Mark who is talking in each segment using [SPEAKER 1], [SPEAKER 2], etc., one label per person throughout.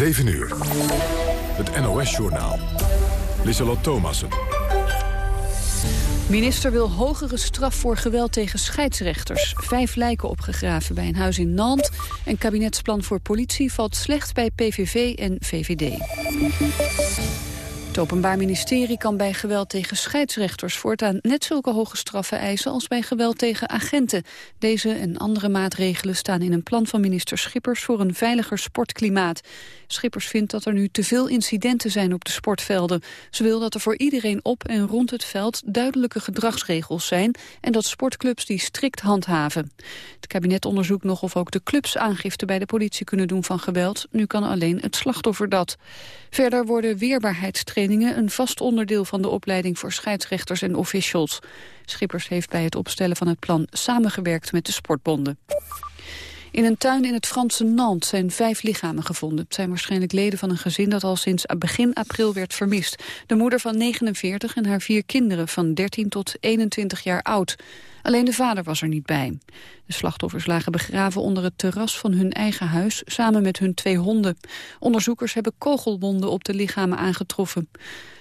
[SPEAKER 1] 7 uur. Het NOS-journaal. Lissalot Thomassen.
[SPEAKER 2] Minister wil hogere straf voor geweld tegen scheidsrechters. Vijf lijken opgegraven bij een huis in Nantes. En kabinetsplan voor politie valt slecht bij PVV en VVD. Openbaar Ministerie kan bij geweld tegen scheidsrechters voortaan net zulke hoge straffen eisen als bij geweld tegen agenten. Deze en andere maatregelen staan in een plan van minister Schippers voor een veiliger sportklimaat. Schippers vindt dat er nu te veel incidenten zijn op de sportvelden. Ze wil dat er voor iedereen op en rond het veld duidelijke gedragsregels zijn en dat sportclubs die strikt handhaven. Het kabinet onderzoekt nog of ook de clubs aangifte bij de politie kunnen doen van geweld. Nu kan alleen het slachtoffer dat. Verder worden weerbaarheidstrainingen een vast onderdeel van de opleiding voor scheidsrechters en officials. Schippers heeft bij het opstellen van het plan samengewerkt met de sportbonden. In een tuin in het Franse Nantes zijn vijf lichamen gevonden. Het zijn waarschijnlijk leden van een gezin dat al sinds begin april werd vermist. De moeder van 49 en haar vier kinderen van 13 tot 21 jaar oud. Alleen de vader was er niet bij. De slachtoffers lagen begraven onder het terras van hun eigen huis... samen met hun twee honden. Onderzoekers hebben kogelwonden op de lichamen aangetroffen.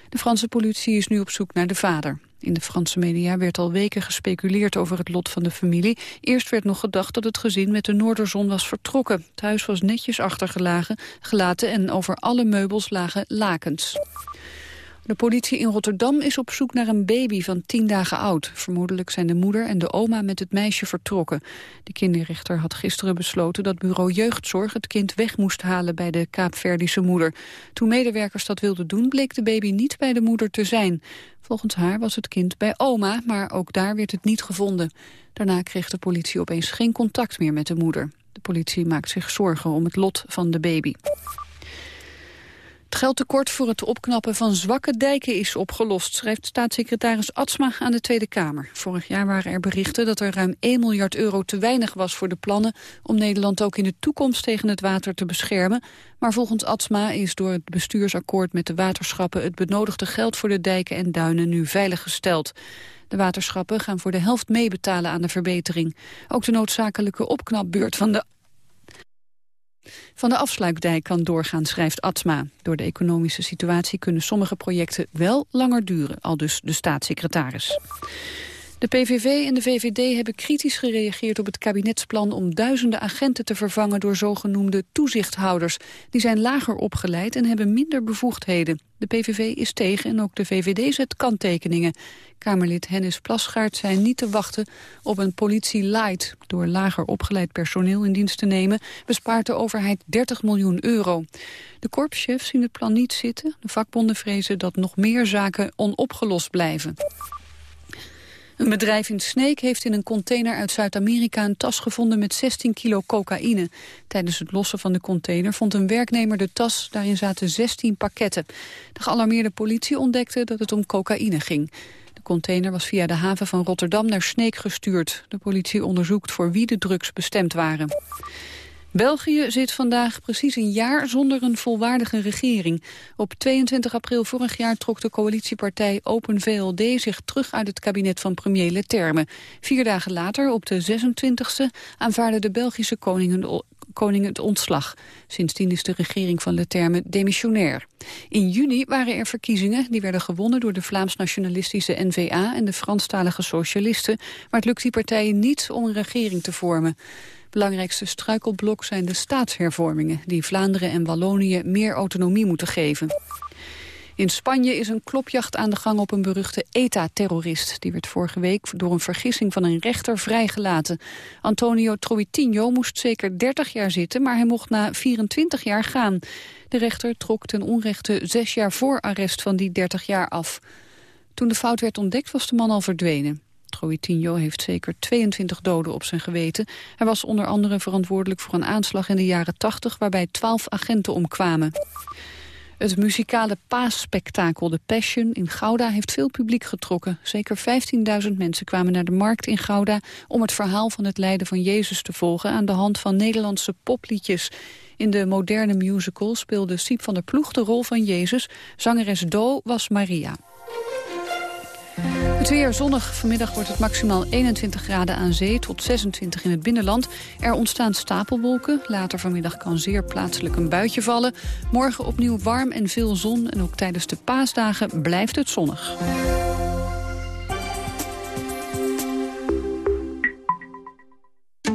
[SPEAKER 2] De Franse politie is nu op zoek naar de vader. In de Franse media werd al weken gespeculeerd over het lot van de familie. Eerst werd nog gedacht dat het gezin met de Noorderzon was vertrokken. Het huis was netjes achtergelaten gelaten en over alle meubels lagen lakens. De politie in Rotterdam is op zoek naar een baby van tien dagen oud. Vermoedelijk zijn de moeder en de oma met het meisje vertrokken. De kinderrechter had gisteren besloten dat bureau jeugdzorg het kind weg moest halen bij de Kaapverdische moeder. Toen medewerkers dat wilden doen, bleek de baby niet bij de moeder te zijn. Volgens haar was het kind bij oma, maar ook daar werd het niet gevonden. Daarna kreeg de politie opeens geen contact meer met de moeder. De politie maakt zich zorgen om het lot van de baby. Het geldtekort voor het opknappen van zwakke dijken is opgelost, schrijft staatssecretaris Atsma aan de Tweede Kamer. Vorig jaar waren er berichten dat er ruim 1 miljard euro te weinig was voor de plannen om Nederland ook in de toekomst tegen het water te beschermen. Maar volgens Atsma is door het bestuursakkoord met de waterschappen het benodigde geld voor de dijken en duinen nu veiliggesteld. De waterschappen gaan voor de helft meebetalen aan de verbetering. Ook de noodzakelijke opknapbeurt van de van de afsluitdijk kan doorgaan, schrijft Atma. Door de economische situatie kunnen sommige projecten wel langer duren, al dus de staatssecretaris. De PVV en de VVD hebben kritisch gereageerd op het kabinetsplan om duizenden agenten te vervangen door zogenoemde toezichthouders. Die zijn lager opgeleid en hebben minder bevoegdheden. De PVV is tegen en ook de VVD zet kanttekeningen. Kamerlid Hennis Plasgaard zei niet te wachten op een politie light. Door lager opgeleid personeel in dienst te nemen bespaart de overheid 30 miljoen euro. De korpschefs zien het plan niet zitten. De vakbonden vrezen dat nog meer zaken onopgelost blijven. Een bedrijf in Sneek heeft in een container uit Zuid-Amerika een tas gevonden met 16 kilo cocaïne. Tijdens het lossen van de container vond een werknemer de tas. Daarin zaten 16 pakketten. De gealarmeerde politie ontdekte dat het om cocaïne ging. De container was via de haven van Rotterdam naar Sneek gestuurd. De politie onderzoekt voor wie de drugs bestemd waren. België zit vandaag precies een jaar zonder een volwaardige regering. Op 22 april vorig jaar trok de coalitiepartij Open VLD zich terug uit het kabinet van premier Leterme. Vier dagen later, op de 26e, aanvaarde de Belgische koning, het ontslag. Sindsdien is de regering van Leterme demissionair. In juni waren er verkiezingen, die werden gewonnen door de Vlaams-nationalistische N-VA en de Franstalige Socialisten, maar het lukt die partijen niet om een regering te vormen. Belangrijkste struikelblok zijn de staatshervormingen... die Vlaanderen en Wallonië meer autonomie moeten geven. In Spanje is een klopjacht aan de gang op een beruchte ETA-terrorist. Die werd vorige week door een vergissing van een rechter vrijgelaten. Antonio Troitinho moest zeker 30 jaar zitten, maar hij mocht na 24 jaar gaan. De rechter trok ten onrechte zes jaar voor arrest van die 30 jaar af. Toen de fout werd ontdekt was de man al verdwenen. Troitinho heeft zeker 22 doden op zijn geweten. Hij was onder andere verantwoordelijk voor een aanslag in de jaren 80... waarbij 12 agenten omkwamen. Het muzikale paasspektakel The Passion in Gouda heeft veel publiek getrokken. Zeker 15.000 mensen kwamen naar de markt in Gouda... om het verhaal van het lijden van Jezus te volgen... aan de hand van Nederlandse popliedjes. In de moderne musical speelde Siep van der Ploeg de rol van Jezus. Zangeres Do was Maria. Het weer zonnig. Vanmiddag wordt het maximaal 21 graden aan zee tot 26 in het binnenland. Er ontstaan stapelwolken. Later vanmiddag kan zeer plaatselijk een buitje vallen. Morgen opnieuw warm en veel zon. En ook tijdens de paasdagen blijft het zonnig.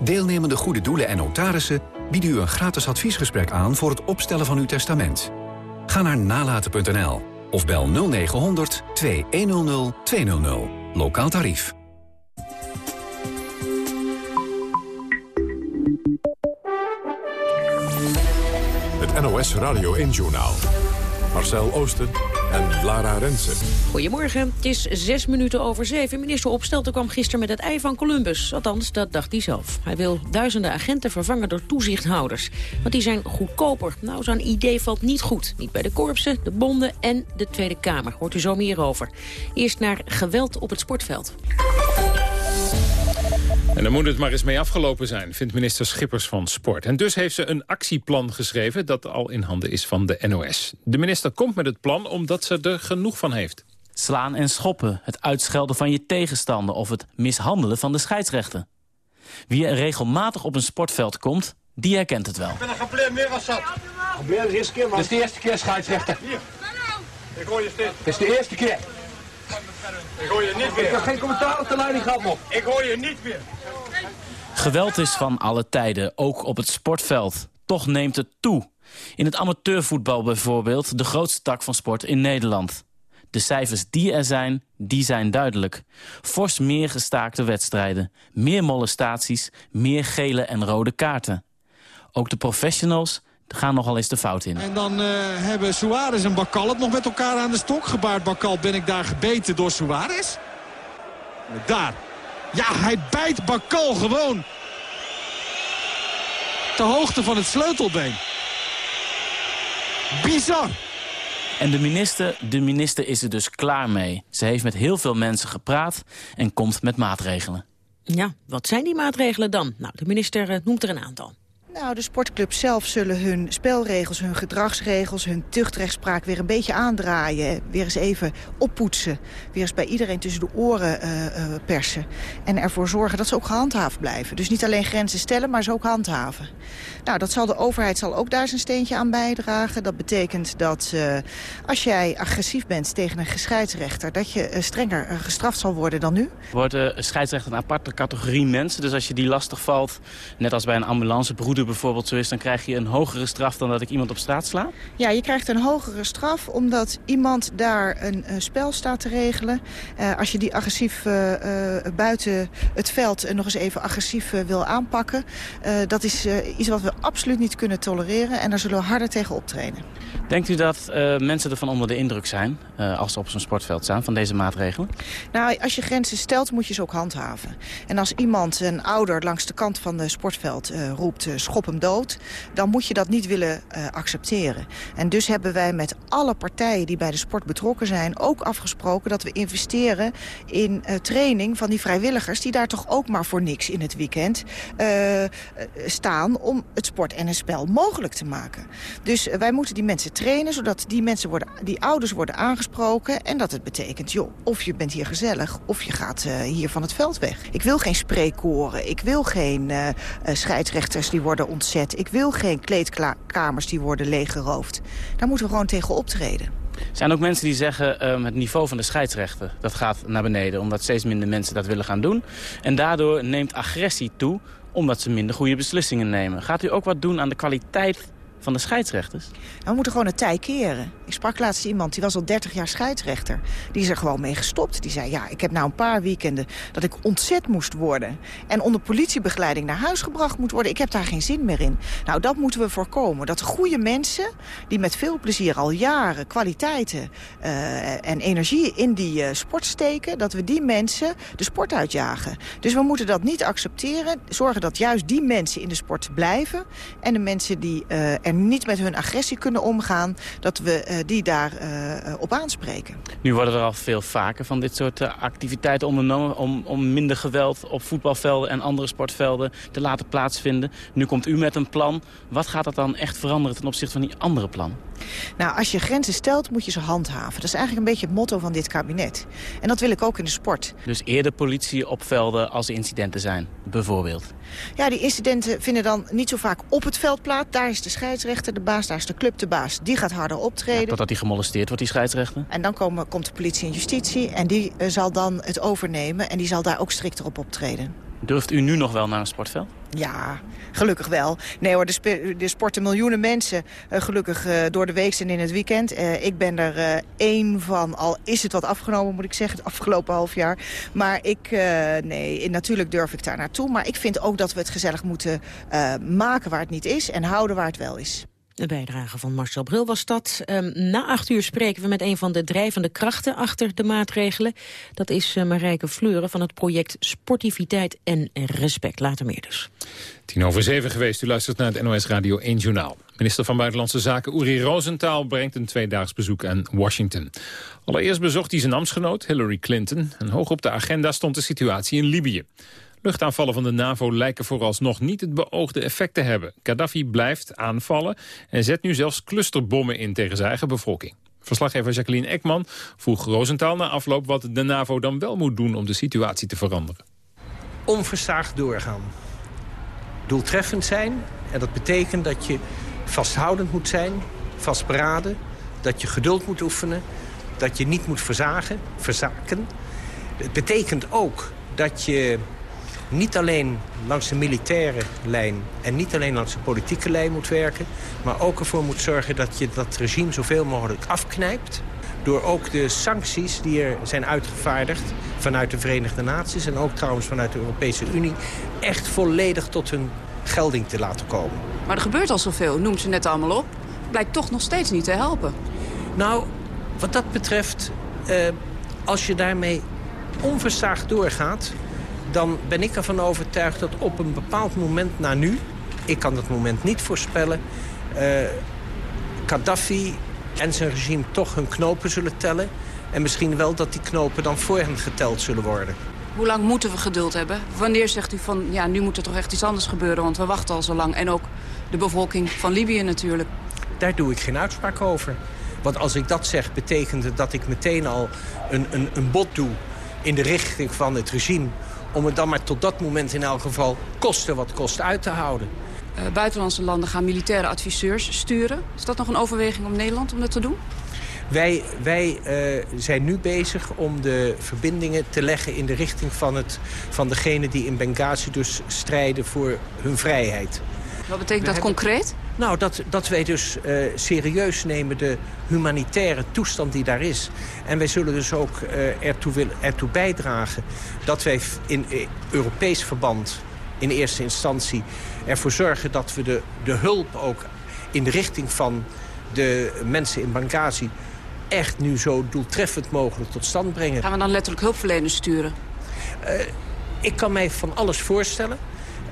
[SPEAKER 3] Deelnemende goede doelen en notarissen bieden u een gratis adviesgesprek aan... voor het opstellen van uw testament. Ga naar nalaten.nl of bel 0900 2100 200. Lokaal tarief.
[SPEAKER 1] Het NOS Radio 1-journaal. Marcel Oosten en Lara Rensen.
[SPEAKER 4] Goedemorgen, het is zes minuten over zeven. Minister Opstelten kwam gisteren met het ei van Columbus. Althans, dat dacht hij zelf. Hij wil duizenden agenten vervangen door toezichthouders. Want die zijn goedkoper. Nou, zo'n idee valt niet goed. Niet bij de korpsen, de bonden en de Tweede Kamer. Hoort u zo meer over. Eerst naar geweld op het sportveld.
[SPEAKER 5] En daar moet het maar eens mee afgelopen zijn, vindt minister Schippers van Sport. En dus heeft ze een actieplan geschreven dat al in handen is van de NOS. De minister komt met het plan omdat ze er genoeg van heeft.
[SPEAKER 6] Slaan en schoppen, het uitschelden van je tegenstander... of het mishandelen van de scheidsrechter. Wie er regelmatig op een sportveld komt, die herkent het wel.
[SPEAKER 7] Ik ben een meer als zat. Gebleerd de eerste keer, man.
[SPEAKER 8] Dit is de eerste keer, scheidsrechter.
[SPEAKER 7] Hier. Ik hoor je steeds.
[SPEAKER 8] Dit is de eerste keer.
[SPEAKER 7] Ik hoor je niet
[SPEAKER 8] Ik heb
[SPEAKER 7] meer.
[SPEAKER 8] geen commentaar op de leiding gehad nog.
[SPEAKER 7] Ik hoor je niet meer.
[SPEAKER 6] Geweld is van alle tijden, ook op het sportveld. Toch neemt het toe. In het amateurvoetbal bijvoorbeeld, de grootste tak van sport in Nederland. De cijfers die er zijn, die zijn duidelijk. Fors meer gestaakte wedstrijden, meer molestaties, meer gele en rode kaarten. Ook de professionals gaan nogal eens de fout in.
[SPEAKER 9] En dan eh, hebben Suarez en Bakal het nog met elkaar aan de stok. Gebaard Bakal, ben ik daar gebeten door Suarez? Daar. Ja, hij bijt Bakal gewoon. Ter hoogte van het sleutelbeen. Bizar.
[SPEAKER 6] En de minister, de minister is er dus klaar mee. Ze heeft met heel veel mensen gepraat en komt met maatregelen.
[SPEAKER 4] Ja, wat zijn die maatregelen dan? Nou, de minister eh, noemt er een aantal.
[SPEAKER 10] Nou, de sportclubs zelf zullen hun spelregels, hun gedragsregels, hun tuchtrechtspraak weer een beetje aandraaien. Weer eens even oppoetsen. Weer eens bij iedereen tussen de oren uh, uh, persen. En ervoor zorgen dat ze ook gehandhaafd blijven. Dus niet alleen grenzen stellen, maar ze ook handhaven. Nou, dat zal de overheid zal ook daar zijn steentje aan bijdragen. Dat betekent dat uh, als jij agressief bent tegen een scheidsrechter... dat je strenger gestraft zal worden dan nu.
[SPEAKER 6] Wordt een scheidsrechter een aparte categorie mensen. Dus als je die lastig valt, net als bij een ambulancebroeder bijvoorbeeld zo is... dan krijg je een hogere straf dan dat ik iemand op straat sla?
[SPEAKER 10] Ja, je krijgt een hogere straf omdat iemand daar een, spel staat te regelen. Uh, als je die agressief uh, uh, buiten het veld nog eens even agressief wil aanpakken... dat is iets wat we absoluut niet kunnen tolereren en daar zullen we harder tegen optreden.
[SPEAKER 6] Denkt u dat mensen ervan onder de indruk zijn als ze op zo'n sportveld staan van deze maatregelen?
[SPEAKER 10] Nou, als je grenzen stelt moet je ze ook handhaven. En als iemand, een ouder, langs de kant van het sportveld roept schop hem dood... dan moet je dat niet willen uh, accepteren. En dus hebben wij met alle partijen die bij de sport betrokken zijn... ook afgesproken dat we investeren in uh, training van die vrijwilligers... die daar toch ook maar voor niks in het weekend uh, staan... om het sport en een spel mogelijk te maken. Dus wij moeten die mensen trainen... zodat die, mensen worden, die ouders worden aangesproken... en dat het betekent, joh, of je bent hier gezellig... of je gaat hier van het veld weg. Ik wil geen spreekkoren, ik wil geen scheidsrechters die worden ontzet. Ik wil geen kleedkamers die worden leeggeroofd. Daar moeten we gewoon tegen optreden.
[SPEAKER 6] Er zijn ook mensen die zeggen um, het niveau van de scheidsrechter dat gaat naar beneden. Omdat steeds minder mensen dat willen gaan doen. En daardoor neemt agressie toe omdat ze minder goede beslissingen nemen. Gaat u ook wat doen aan de kwaliteit van de scheidsrechters?
[SPEAKER 10] Nou, we moeten gewoon het tij keren. Ik sprak laatst iemand, die was al 30 jaar scheidsrechter. Die is er gewoon mee gestopt. Die zei, ja, ik heb nou een paar weekenden dat ik ontzet moest worden. En onder politiebegeleiding naar huis gebracht moet worden. Ik heb daar geen zin meer in. Nou, dat moeten we voorkomen. Dat goede mensen, die met veel plezier al jaren kwaliteiten uh, en energie in die uh, sport steken... dat we die mensen de sport uitjagen. Dus we moeten dat niet accepteren. Zorgen dat juist die mensen in de sport blijven. En de mensen die uh, niet met hun agressie kunnen omgaan... dat we uh, die daar uh, op aanspreken.
[SPEAKER 6] Nu worden er al veel vaker van dit soort activiteiten ondernomen... Om, om minder geweld op voetbalvelden en andere sportvelden te laten plaatsvinden. Nu komt u met een plan. Wat gaat dat dan echt veranderen ten opzichte van die andere plan?
[SPEAKER 10] Nou, als je grenzen stelt, moet je ze handhaven. Dat is eigenlijk een beetje het motto van dit kabinet. En dat wil ik ook in de sport.
[SPEAKER 6] Dus eerder politie op velden als er incidenten zijn, bijvoorbeeld?
[SPEAKER 10] Ja, die incidenten vinden dan niet zo vaak op het veld plaats. Daar is de scheidsrechter de baas, daar is de club de baas. Die gaat harder optreden. Ja,
[SPEAKER 6] totdat hij gemolesteerd wordt, die scheidsrechter?
[SPEAKER 10] En dan komen, komt de politie en justitie en die uh, zal dan het overnemen. En die zal daar ook strikter op optreden.
[SPEAKER 6] Durft u nu nog wel naar een sportveld?
[SPEAKER 10] Ja, gelukkig wel. Nee hoor, er sporten miljoenen mensen uh, gelukkig uh, door de week en in het weekend. Uh, ik ben er één van, al is het wat afgenomen moet ik zeggen, het afgelopen half jaar. Maar ik, nee, natuurlijk durf ik daar naartoe. Maar ik vind ook dat we het gezellig moeten maken waar het niet is en houden waar het wel is.
[SPEAKER 4] De bijdrage van Marcel Bril was dat. Um, na acht uur spreken we met een van de drijvende krachten achter de maatregelen. Dat is uh, Marijke Fleuren van het project Sportiviteit en Respect. Later meer dus.
[SPEAKER 5] Tien over zeven geweest. U luistert naar het NOS Radio 1 Journaal. Minister van Buitenlandse Zaken Uri Rosenthal brengt een tweedaags bezoek aan Washington. Allereerst bezocht hij zijn ambtsgenoot Hillary Clinton. En hoog op de agenda stond de situatie in Libië. Luchtaanvallen van de NAVO lijken vooralsnog niet het beoogde effect te hebben. Gaddafi blijft aanvallen en zet nu zelfs clusterbommen in tegen zijn eigen bevolking. Verslaggever Jacqueline Ekman vroeg Rosenthal na afloop wat de NAVO dan wel moet doen om de situatie te veranderen.
[SPEAKER 11] Onverstaagd doorgaan. Doeltreffend zijn en dat betekent dat je vasthoudend moet zijn, vastberaden, dat je geduld moet oefenen, dat je niet moet verzagen, verzaken. Het betekent ook dat je niet alleen langs de militaire lijn en niet alleen langs de politieke lijn moet werken... maar ook ervoor moet zorgen dat je dat regime zoveel mogelijk afknijpt... door ook de sancties die er zijn uitgevaardigd vanuit de Verenigde Naties... en ook trouwens vanuit de Europese Unie... echt volledig tot hun gelding te laten komen.
[SPEAKER 12] Maar er gebeurt al zoveel, noemt ze net allemaal op. Blijkt toch nog steeds niet te helpen.
[SPEAKER 11] Nou, wat dat betreft, uh, als je daarmee onversaagd doorgaat dan ben ik ervan overtuigd dat op een bepaald moment na nu... ik kan dat moment niet voorspellen... Uh, Gaddafi en zijn regime toch hun knopen zullen tellen... en misschien wel dat die knopen dan voor hen geteld zullen worden.
[SPEAKER 12] Hoe lang moeten we geduld hebben? Wanneer zegt u van, ja, nu moet er toch echt iets anders gebeuren... want we wachten al zo lang. En ook de bevolking van Libië natuurlijk.
[SPEAKER 11] Daar doe ik geen uitspraak over. Want als ik dat zeg, betekent het dat ik meteen al een, een, een bod doe... in de richting van het regime om het dan maar tot dat moment in elk geval kosten wat kost uit te houden.
[SPEAKER 12] Uh, buitenlandse landen gaan militaire adviseurs sturen. Is dat nog een overweging om Nederland om dat te doen?
[SPEAKER 11] Wij, wij uh, zijn nu bezig om de verbindingen te leggen in de richting van, het, van degene die in Benghazi dus strijden voor hun vrijheid.
[SPEAKER 12] Wat betekent dat concreet?
[SPEAKER 11] Nou, dat, dat wij dus uh, serieus nemen de humanitaire toestand die daar is. En wij zullen dus ook uh, ertoe, willen, ertoe bijdragen dat wij in uh, Europees verband in eerste instantie ervoor zorgen dat we de, de hulp ook in de richting van de mensen in Benghazi echt nu zo doeltreffend mogelijk tot stand brengen.
[SPEAKER 12] Gaan we dan letterlijk hulpverleners sturen?
[SPEAKER 11] ik kan mij van alles voorstellen.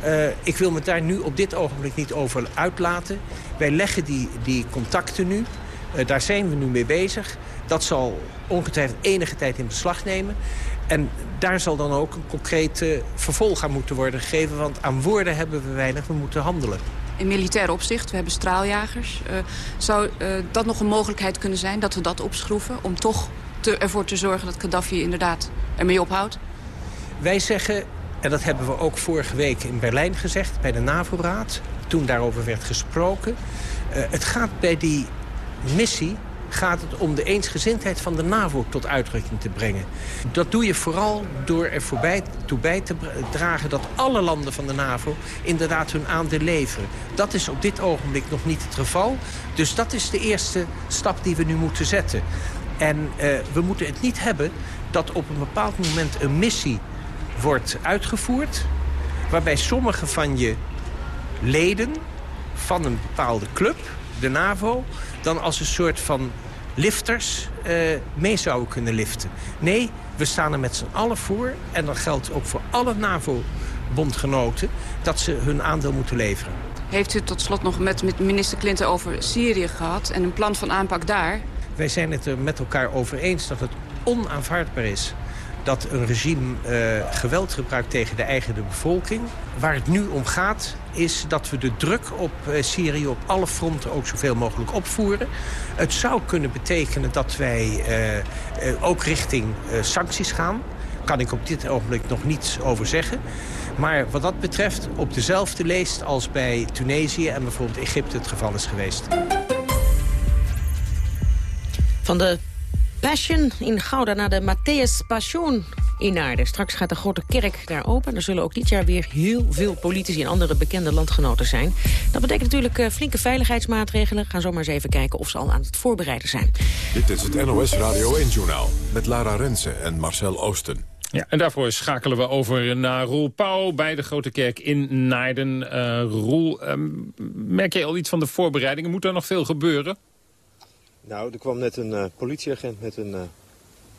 [SPEAKER 11] Uh, ik wil me daar nu op dit ogenblik niet over uitlaten. Wij leggen die, die contacten nu. Uh, daar zijn we nu mee bezig. Dat zal ongetwijfeld enige tijd in beslag nemen. En daar zal dan ook een concreet uh, vervolg aan moeten worden gegeven. Want aan woorden hebben we weinig, we moeten handelen.
[SPEAKER 12] In militair opzicht, we hebben straaljagers. zou dat nog een mogelijkheid kunnen zijn dat we dat opschroeven... om toch te, ervoor te zorgen dat Gaddafi inderdaad ermee ophoudt?
[SPEAKER 11] Wij zeggen, en dat hebben we ook vorige week in Berlijn gezegd, bij de NAVO-raad. Toen daarover werd gesproken. Uh, het gaat bij die missie gaat het om de eensgezindheid van de NAVO tot uitdrukking te brengen. Dat doe je vooral door er voorbij, toe bij te dragen dat alle landen van de NAVO inderdaad hun aandeel leveren. Dat is op dit ogenblik nog niet het geval. Dus dat is de eerste stap die we nu moeten zetten. En uh, we moeten het niet hebben dat op een bepaald moment een missie wordt uitgevoerd... waarbij sommige van je leden van een bepaalde club, de NAVO... dan als een soort van lifters uh, mee zouden kunnen liften. Nee, we staan er met z'n allen voor. En dat geldt ook voor alle NAVO-bondgenoten... dat ze hun aandeel moeten leveren.
[SPEAKER 12] Heeft u tot slot nog met, met minister Clinton over Syrië gehad... en een plan van aanpak daar?
[SPEAKER 11] Wij zijn het er met elkaar over eens dat het onaanvaardbaar is dat een regime uh, geweld gebruikt tegen de eigen bevolking. Waar het nu om gaat is dat we de druk op uh, Syrië op alle fronten ook zoveel mogelijk opvoeren. Het zou kunnen betekenen dat wij uh, ook richting sancties gaan. Kan ik op dit ogenblik nog niets over zeggen. Maar wat dat betreft op dezelfde leest als bij Tunesië en bijvoorbeeld Egypte het geval is geweest.
[SPEAKER 4] Van de Passion in Gouda naar de Matthäus Passion in Naarden. Straks gaat de grote kerk daar open. Er zullen ook dit jaar weer heel veel politici en andere bekende landgenoten zijn. Dat betekent natuurlijk uh, flinke veiligheidsmaatregelen. Gaan zo maar eens even kijken of ze al aan het voorbereiden zijn.
[SPEAKER 1] Dit is het NOS Radio 1-journaal met Lara Rensen en Marcel Oosten.
[SPEAKER 5] Ja, en daarvoor schakelen we over naar Roel Pauw bij de Grote Kerk in Naarden. Uh, Roel, uh, merk je al iets van de voorbereidingen? Moet er nog veel gebeuren?
[SPEAKER 13] Nou, er kwam net een uh, politieagent met een uh,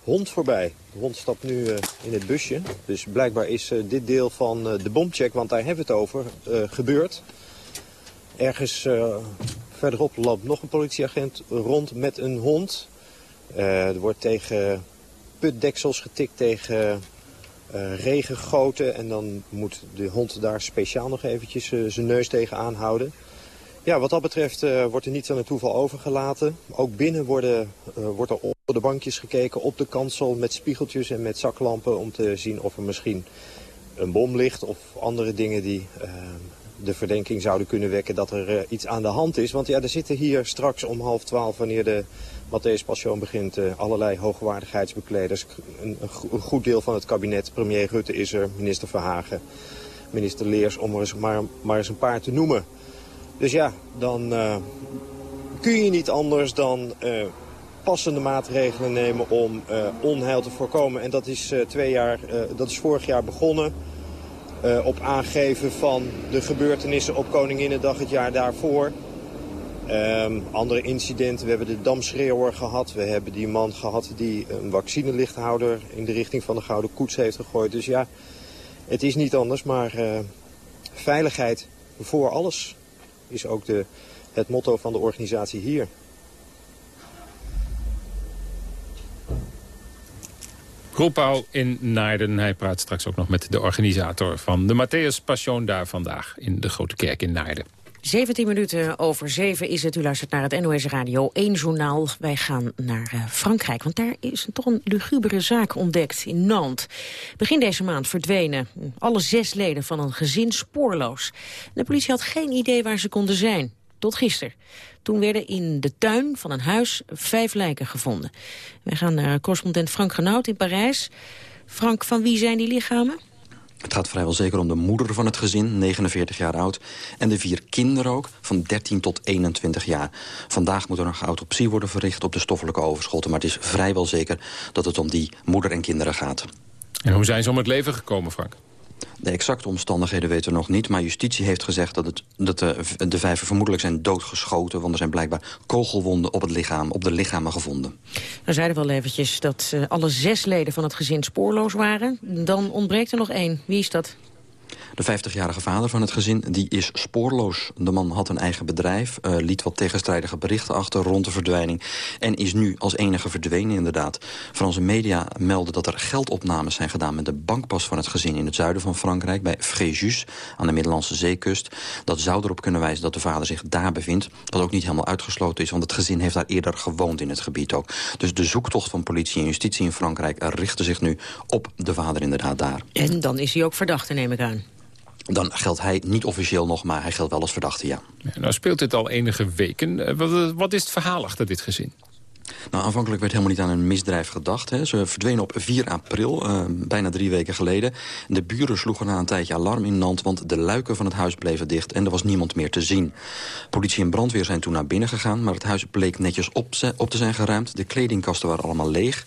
[SPEAKER 13] hond voorbij. De hond stapt nu uh, in het busje. Dus blijkbaar is dit deel van de bomcheck, want daar hebben we het over, gebeurd. Ergens verderop loopt nog een politieagent rond met een hond. er wordt tegen putdeksels getikt, tegen regengoten. En dan moet de hond daar speciaal nog eventjes zijn neus tegen aanhouden. Ja, wat dat betreft uh, wordt er niets aan het toeval overgelaten. Ook binnen worden, uh, wordt er op de bankjes gekeken, op de kansel met spiegeltjes en met zaklampen... om te zien of er misschien een bom ligt of andere dingen die uh, de verdenking zouden kunnen wekken dat er iets aan de hand is. Want ja, er zitten hier straks om half twaalf, wanneer de Matthäus Passion begint, allerlei hoogwaardigheidsbekleders. Een, een, goed deel van het kabinet, premier Rutte is er, minister Verhagen, minister Leers, om er maar, maar eens een paar te noemen... Dus ja, dan uh, kun je niet anders dan uh, passende maatregelen nemen om uh, onheil te voorkomen. En dat is, twee jaar, dat is vorig jaar begonnen. op aangeven van de gebeurtenissen op Koninginnedag het jaar daarvoor. Um, andere incidenten, we hebben de damschreeuwer gehad. We hebben die man gehad die een vaccinelichthouder in de richting van de Gouden Koets heeft gegooid. Dus ja, het is niet anders, maar veiligheid voor alles is ook de, het motto van de organisatie hier.
[SPEAKER 5] Roepau in Naarden. Hij praat straks ook nog met de organisator van de Matthäus Passion daar vandaag in de Grote Kerk in Naarden.
[SPEAKER 4] 17 minuten over 7 is het. U luistert naar het NOS Radio 1 journaal. Wij gaan naar uh, Frankrijk, want daar is toch een lugubere zaak ontdekt in Nantes. Begin deze maand verdwenen alle zes leden van een gezin spoorloos. De politie had geen idee waar ze konden zijn. Tot gisteren. Toen werden in de tuin van een huis vijf lijken gevonden. Wij gaan naar correspondent Frank Genoud in Parijs. Frank, van wie zijn die lichamen?
[SPEAKER 14] Het gaat vrijwel zeker om de moeder van het gezin, 49 jaar oud... en de vier kinderen ook, van 13 tot 21 jaar. Vandaag moet er een autopsie worden verricht op de stoffelijke overschotten... maar het is vrijwel zeker dat het om die moeder en kinderen gaat.
[SPEAKER 5] En hoe zijn ze om het leven gekomen, Frank?
[SPEAKER 14] De exacte omstandigheden weten we nog niet. Maar justitie heeft gezegd dat, het, dat de, de vijf vermoedelijk zijn doodgeschoten. Want er zijn blijkbaar kogelwonden op, het lichaam, op de lichamen gevonden.
[SPEAKER 4] Nou zeiden we eventjes dat uh, alle zes leden van het gezin spoorloos waren. Dan ontbreekt er nog één. Wie is dat?
[SPEAKER 14] De 50-jarige vader van het gezin die is spoorloos. De man had een eigen bedrijf, uh, liet wat tegenstrijdige berichten achter rond de verdwijning... en is nu als enige verdwenen inderdaad. Franse media melden dat er geldopnames zijn gedaan... met de bankpas van het gezin in het zuiden van Frankrijk... bij Fréjus, aan de Middellandse zeekust. Dat zou erop kunnen wijzen dat de vader zich daar bevindt. Wat ook niet helemaal uitgesloten is, want het gezin heeft daar eerder gewoond in het gebied ook. Dus de zoektocht van politie en justitie in Frankrijk... richtte zich nu op de vader inderdaad daar.
[SPEAKER 4] En dan is hij ook verdachte, neem ik aan
[SPEAKER 14] dan geldt hij niet officieel nog, maar hij geldt wel als verdachte, ja.
[SPEAKER 5] nou speelt dit al enige weken. Eh, wat, wat is het verhaal achter dit gezin?
[SPEAKER 14] Nou, aanvankelijk werd helemaal niet aan een misdrijf gedacht. Hè. Ze verdwenen op 4 april, uh, bijna drie weken geleden. De buren sloegen na een tijdje alarm in Nant... want de luiken van het huis bleven dicht en er was niemand meer te zien. Politie en brandweer zijn toen naar binnen gegaan... maar het huis bleek netjes op, op te zijn geruimd. De kledingkasten waren allemaal leeg.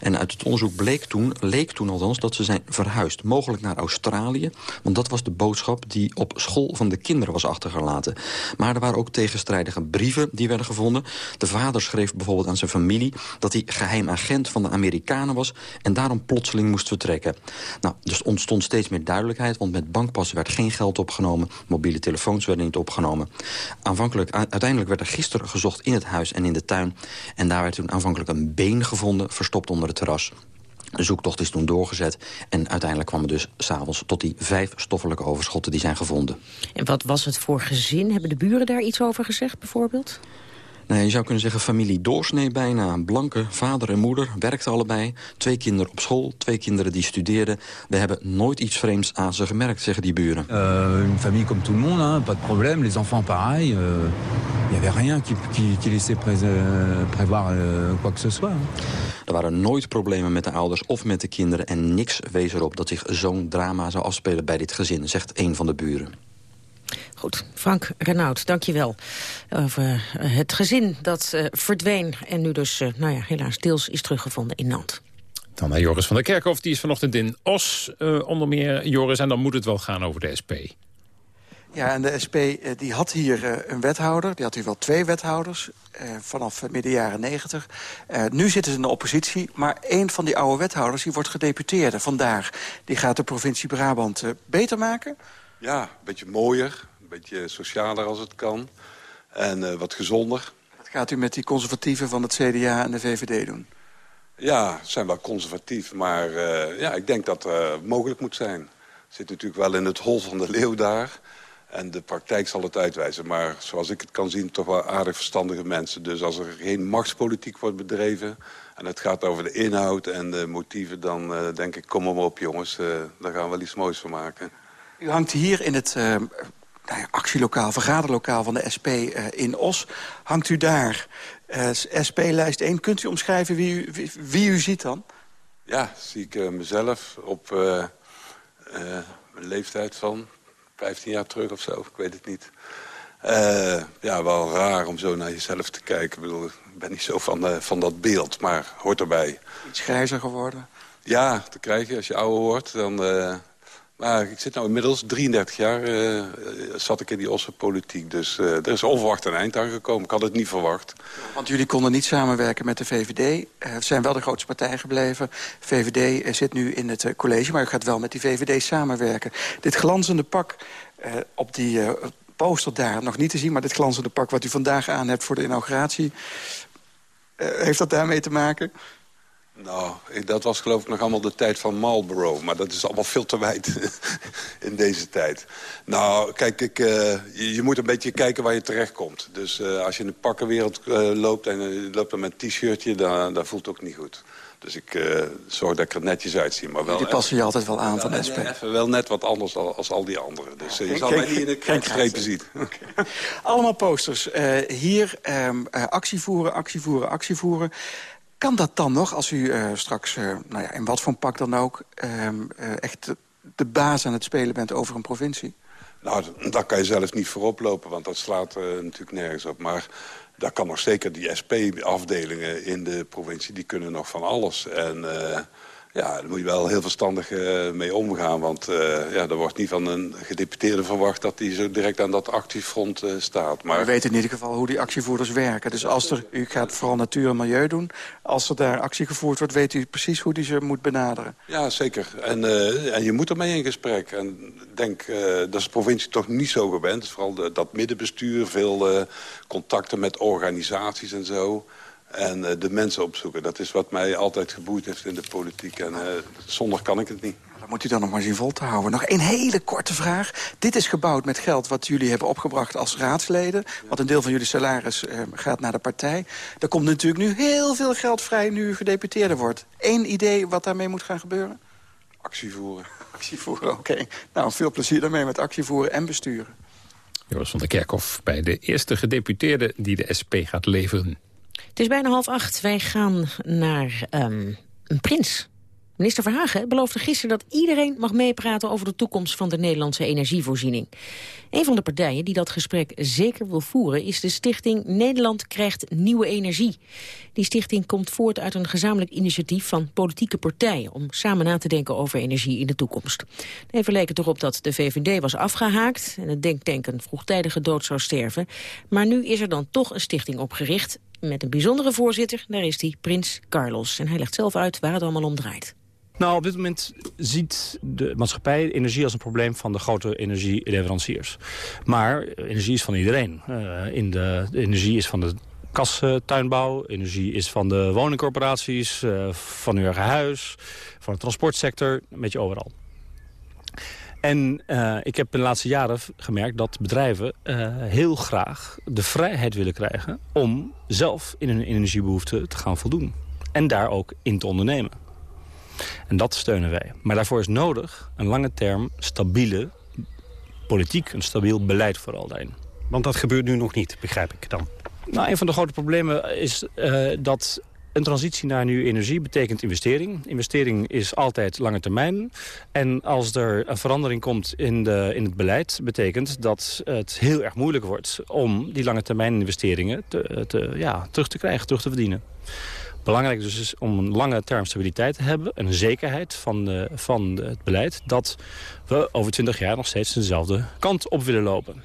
[SPEAKER 14] En uit het onderzoek bleek toen, leek toen althans dat ze zijn verhuisd. Mogelijk naar Australië, want dat was de boodschap... die op school van de kinderen was achtergelaten. Maar er waren ook tegenstrijdige brieven die werden gevonden. De vader schreef bijvoorbeeld aan zijn familie... dat hij geheim agent van de Amerikanen was... en daarom plotseling moest vertrekken. Nou, dus ontstond steeds meer duidelijkheid... want met bankpassen werd geen geld opgenomen... mobiele telefoons werden niet opgenomen. Aanvankelijk, uiteindelijk werd er gisteren gezocht in het huis en in de tuin... en daar werd toen aanvankelijk een been gevonden... verstopt onder het terras. De zoektocht is toen doorgezet en uiteindelijk kwam het dus s'avonds tot die vijf stoffelijke overschotten die zijn gevonden.
[SPEAKER 4] En wat was het voor gezin? Hebben de buren daar iets over gezegd bijvoorbeeld?
[SPEAKER 14] Nee, je zou kunnen zeggen familie doorsnee bijna. Blanke vader en moeder, werkten allebei. Twee kinderen op school, twee kinderen die studeerden. We hebben nooit iets vreemds aan ze gemerkt, zeggen die buren.
[SPEAKER 15] Uh, une famille comme tout le monde, hein, pas de problème. Les enfants pareil. Il uh, y avait rien qui, qui, qui laissait pré prévoir uh, quoi que ce soit.
[SPEAKER 14] Er waren nooit problemen met de ouders of met de kinderen... en niks wees erop dat zich zo'n drama zou afspelen bij dit gezin, zegt een van de buren.
[SPEAKER 4] Goed, Frank Renaud, dankjewel. Over het gezin dat uh, verdween en nu dus, uh, nou ja, helaas deels is teruggevonden in Nantes.
[SPEAKER 5] Dan naar Joris van der Kerkhof, die is vanochtend in Os. Uh, onder meer, Joris, en dan moet het wel gaan over de SP.
[SPEAKER 16] Ja, en de SP die had hier een wethouder. Die had hier wel twee wethouders vanaf midden jaren negentig. nu zitten ze in de oppositie, maar één van die oude wethouders... die wordt gedeputeerde vandaag. Die gaat de provincie Brabant beter maken...
[SPEAKER 17] Ja, een beetje mooier, een beetje socialer als het kan. En uh, wat gezonder.
[SPEAKER 16] Wat gaat u met die conservatieven van het CDA en de VVD doen?
[SPEAKER 17] Ja, ze zijn wel conservatief, maar uh, ja, ik denk dat het uh, mogelijk moet zijn. Zit natuurlijk wel in het hol van de leeuw daar. En de praktijk zal het uitwijzen. Maar zoals ik het kan zien, toch wel aardig verstandige mensen. Dus als er geen machtspolitiek wordt bedreven... en het gaat over de inhoud en de motieven... dan uh, denk ik, kom maar op jongens, daar gaan we wel iets moois van maken.
[SPEAKER 16] U hangt hier in het nou ja, actielokaal, vergaderlokaal van de SP uh, in Os. Hangt u daar, uh, SP-lijst 1. Kunt u omschrijven wie u, wie, wie u ziet dan?
[SPEAKER 17] Ja, zie ik mezelf op een leeftijd van 15 jaar terug of zo. Ik weet het niet. ja, wel raar om zo naar jezelf te kijken. Ik bedoel, ik ben niet zo van, van dat beeld, maar hoort erbij.
[SPEAKER 16] Iets grijzer geworden?
[SPEAKER 17] Ja, dat krijg je als je ouder wordt. Dan maar ik zit nu inmiddels 33 jaar uh, zat ik in die Osse politiek. Dus uh, er is onverwacht een eind aangekomen. Ik had het niet verwacht.
[SPEAKER 16] Want jullie konden niet samenwerken met de VVD. Uh, zijn wel de grootste partij gebleven. VVD zit nu in het college, maar u gaat wel met die VVD samenwerken. Dit glanzende pak op die poster daar, nog niet te zien... maar dit glanzende pak wat u vandaag aan hebt voor de inauguratie... heeft dat daarmee te maken?
[SPEAKER 17] Nou, dat was geloof ik nog allemaal de tijd van Marlboro. Maar dat is allemaal veel te wijd in deze tijd. Nou, kijk, ik, uh, je, je, moet een beetje kijken waar je terechtkomt. Dus uh, als je in de pakkenwereld uh, loopt en je loopt dan met een t-shirtje... dan, dan voelt het ook niet goed. Dus ik zorg dat ik er netjes uitzie. Maar wel,
[SPEAKER 16] Die passen je altijd wel aan van de SP.
[SPEAKER 17] Even wel net wat anders dan als al die anderen. Dus je zal mij niet in de krijtstrepen zien.
[SPEAKER 16] Okay. Allemaal posters. hier um, actie voeren, actie voeren, actie voeren. Kan dat dan nog, als u uh, straks, uh, nou ja, in wat voor pak dan ook... Uh, echt de, baas aan het spelen bent over een provincie?
[SPEAKER 17] Nou, daar kan je zelf niet voorop lopen, want dat slaat natuurlijk nergens op. Maar daar kan nog zeker die SP-afdelingen in de provincie... die kunnen nog van alles. En ja, daar moet je wel heel verstandig uh, mee omgaan. Want uh, ja, er wordt niet van een gedeputeerde verwacht... dat hij zo direct aan dat actiefront uh, staat.
[SPEAKER 16] Maar... We weten in ieder geval hoe die actievoerders werken. Dus als er, u gaat vooral natuur en milieu doen... als er daar actie gevoerd wordt, weet u precies hoe die ze moet benaderen.
[SPEAKER 17] Ja, zeker. En, en je moet ermee in gesprek. En ik denk, dat is de provincie toch niet zo gewend. Vooral de, dat middenbestuur, veel contacten met organisaties en zo... En uh, de mensen opzoeken. Dat is wat mij altijd geboeid heeft in de politiek. En uh, zonder kan ik het niet.
[SPEAKER 16] Dat moet u dan nog maar zien vol te houden. Nog een hele korte vraag. Dit is gebouwd met geld wat jullie hebben opgebracht als raadsleden. Want een deel van jullie salaris uh, gaat naar de partij. Er komt natuurlijk nu heel veel geld vrij nu u gedeputeerde wordt. Eén idee wat daarmee moet gaan gebeuren?
[SPEAKER 17] Actievoeren.
[SPEAKER 16] Actievoeren, oké. Okay. Nou, veel plezier daarmee met actievoeren en besturen.
[SPEAKER 5] Joris van der Kerkhof bij de eerste gedeputeerde die de SP gaat leveren.
[SPEAKER 4] Het is bijna half acht. Wij gaan naar um, een prins. Minister Verhagen beloofde gisteren dat iedereen mag meepraten over de toekomst van de Nederlandse energievoorziening. Een van de partijen die dat gesprek zeker wil voeren is de stichting Nederland krijgt nieuwe energie. Die stichting komt voort uit een gezamenlijk initiatief van politieke partijen om samen na te denken over energie in de toekomst. Even leek het toch op dat de VVD was afgehaakt en het denktank een vroegtijdige dood zou sterven. Maar nu is er dan toch een stichting opgericht met een bijzondere voorzitter, daar is die Prins Carlos. En hij legt zelf uit waar het allemaal om draait.
[SPEAKER 18] Nou, op dit moment ziet de maatschappij energie als een probleem van de grote energieleveranciers. Maar energie is van iedereen. Uh, in de, energie is van de kastuinbouw, energie is van de woningcorporaties, uh, van uw eigen huis, van de transportsector, een beetje overal. En uh, ik heb in de laatste jaren gemerkt dat bedrijven heel graag de vrijheid willen krijgen... om zelf in hun energiebehoeften te gaan voldoen. En daar ook in te ondernemen. En dat steunen wij. Maar daarvoor is nodig een lange term stabiele politiek, een stabiel beleid vooral daarin.
[SPEAKER 19] Want dat gebeurt nu nog niet, begrijp ik dan?
[SPEAKER 18] Nou, een van de grote problemen is uh, dat een transitie naar nieuwe energie betekent investering. Investering is altijd lange termijn. En als er een verandering komt in, de, in het beleid... betekent dat het heel erg moeilijk wordt om die lange termijn investeringen te, te, ja, terug te krijgen, terug te verdienen. Belangrijk dus is om een lange term stabiliteit te hebben... en een zekerheid van, de, van het beleid... dat we over 20 jaar nog steeds dezelfde kant op willen lopen.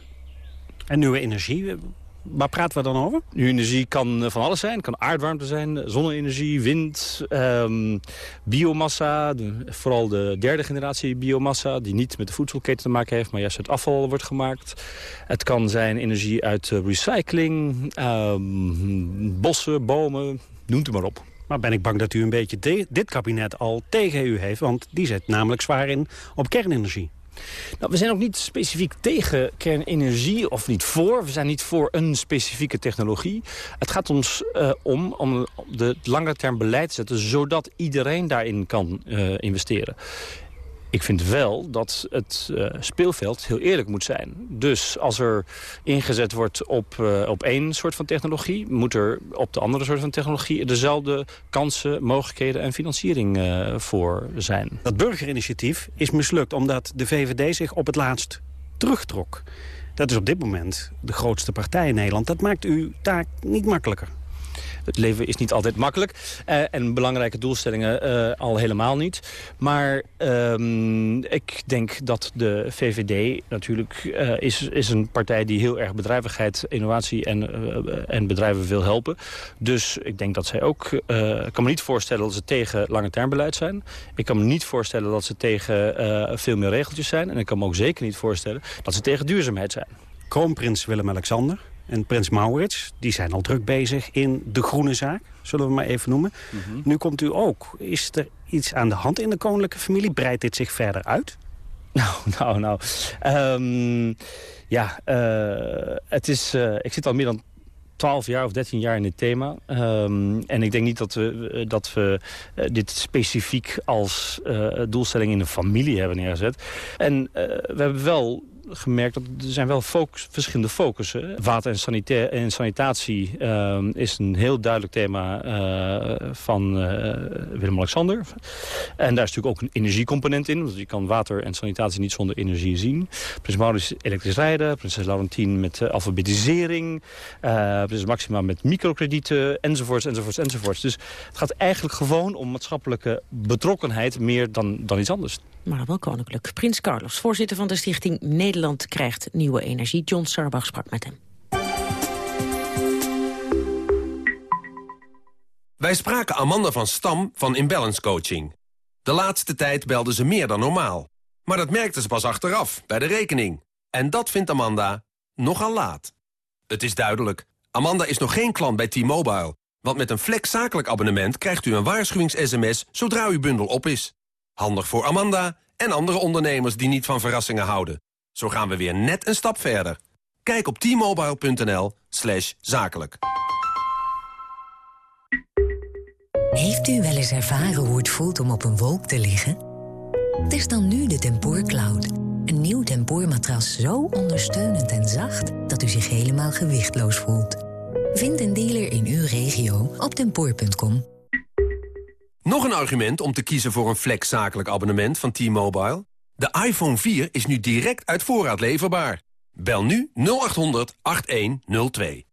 [SPEAKER 19] En nieuwe energie, waar praten we dan over?
[SPEAKER 18] Nieuwe energie kan van alles zijn. Het kan aardwarmte zijn, zonne-energie, wind, um, biomassa. vooral de derde generatie biomassa... die niet met de voedselketen te maken heeft... maar juist uit afval wordt gemaakt. Het kan zijn energie uit recycling, um, bossen, bomen, noemt u maar op.
[SPEAKER 19] Maar ben ik bang dat u een beetje dit kabinet al tegen u heeft... want die zet namelijk zwaar in op kernenergie.
[SPEAKER 18] Nou, we zijn ook niet specifiek tegen kernenergie of niet voor. We zijn niet voor een specifieke technologie. Het gaat ons uh, om om de lange term beleid te zetten... zodat iedereen daarin kan uh, investeren. Ik vind wel dat het uh, speelveld heel eerlijk moet zijn. Dus als er ingezet wordt op, uh, op één soort van technologie... moet er op de andere soort van technologie... dezelfde kansen, mogelijkheden en financiering uh, voor zijn.
[SPEAKER 19] Dat burgerinitiatief is mislukt omdat de VVD zich op het laatst terugtrok. Dat is op dit moment de grootste partij in Nederland. Dat maakt uw taak niet makkelijker.
[SPEAKER 18] Het leven is niet altijd makkelijk. Uh, en belangrijke doelstellingen uh, al helemaal niet. Maar um, ik denk dat de VVD natuurlijk uh, is, is een partij die heel erg bedrijvigheid, innovatie en, en bedrijven wil helpen. Dus ik denk dat zij ook... ik kan me niet voorstellen dat ze tegen lange termbeleid zijn. Ik kan me niet voorstellen dat ze tegen veel meer regeltjes zijn. En ik kan me ook zeker niet voorstellen dat ze tegen duurzaamheid zijn.
[SPEAKER 19] Kroonprins Willem-Alexander en prins Maurits, die zijn al druk bezig in de groene zaak, zullen we maar even noemen. Mm -hmm. Nu komt u ook. Is er iets aan de hand in de koninklijke familie? Breidt dit zich verder uit?
[SPEAKER 18] Nou, nou, nou. Um, ja, uh, het is, uh, ik zit al meer dan 12 jaar of 13 jaar in dit thema. Um, en ik denk niet dat we, dat we uh, dit specifiek als doelstelling in de familie hebben neergezet. En we hebben wel gemerkt dat er zijn wel verschillende focussen. Water en, sanitair, en sanitatie uh, is een heel duidelijk thema uh, van uh, Willem-Alexander. En daar is natuurlijk ook een energiecomponent in. Want je kan water en sanitatie niet zonder energie zien. Prins Maurits elektrisch rijden. Prinses Laurentien met alfabetisering. Prinses Maxima met microkredieten. Enzovoorts, enzovoorts, enzovoorts. Dus het gaat eigenlijk gewoon om maatschappelijke betrokkenheid... meer dan, dan iets anders
[SPEAKER 4] maar wel koninklijk. Prins Carlos, voorzitter van de stichting Nederland krijgt nieuwe energie. John Sarbach sprak met hem.
[SPEAKER 20] Wij spraken Amanda van Stam van Imbalance Coaching. De laatste tijd belde ze meer dan normaal. Maar dat merkte ze pas achteraf, bij de rekening. En dat vindt Amanda nogal laat. Het is duidelijk, Amanda is nog geen klant bij T-Mobile. Want met een flex zakelijk abonnement krijgt u een waarschuwings-sms... zodra uw bundel op is. Handig voor Amanda en andere ondernemers die niet van verrassingen houden. Zo gaan we weer net een stap verder. Kijk op t-mobile.nl zakelijk.
[SPEAKER 21] Heeft u wel eens ervaren hoe het voelt om op een wolk te liggen? Test dan nu de Tempoor Cloud. Een nieuw tempoormatras zo ondersteunend en zacht... dat u zich helemaal gewichtloos voelt. Vind een dealer in uw regio op tempoor.com.
[SPEAKER 20] Nog een argument om te kiezen voor een flex zakelijk abonnement van T-Mobile? De iPhone 4 is nu direct uit voorraad leverbaar. Bel nu 0800 8102.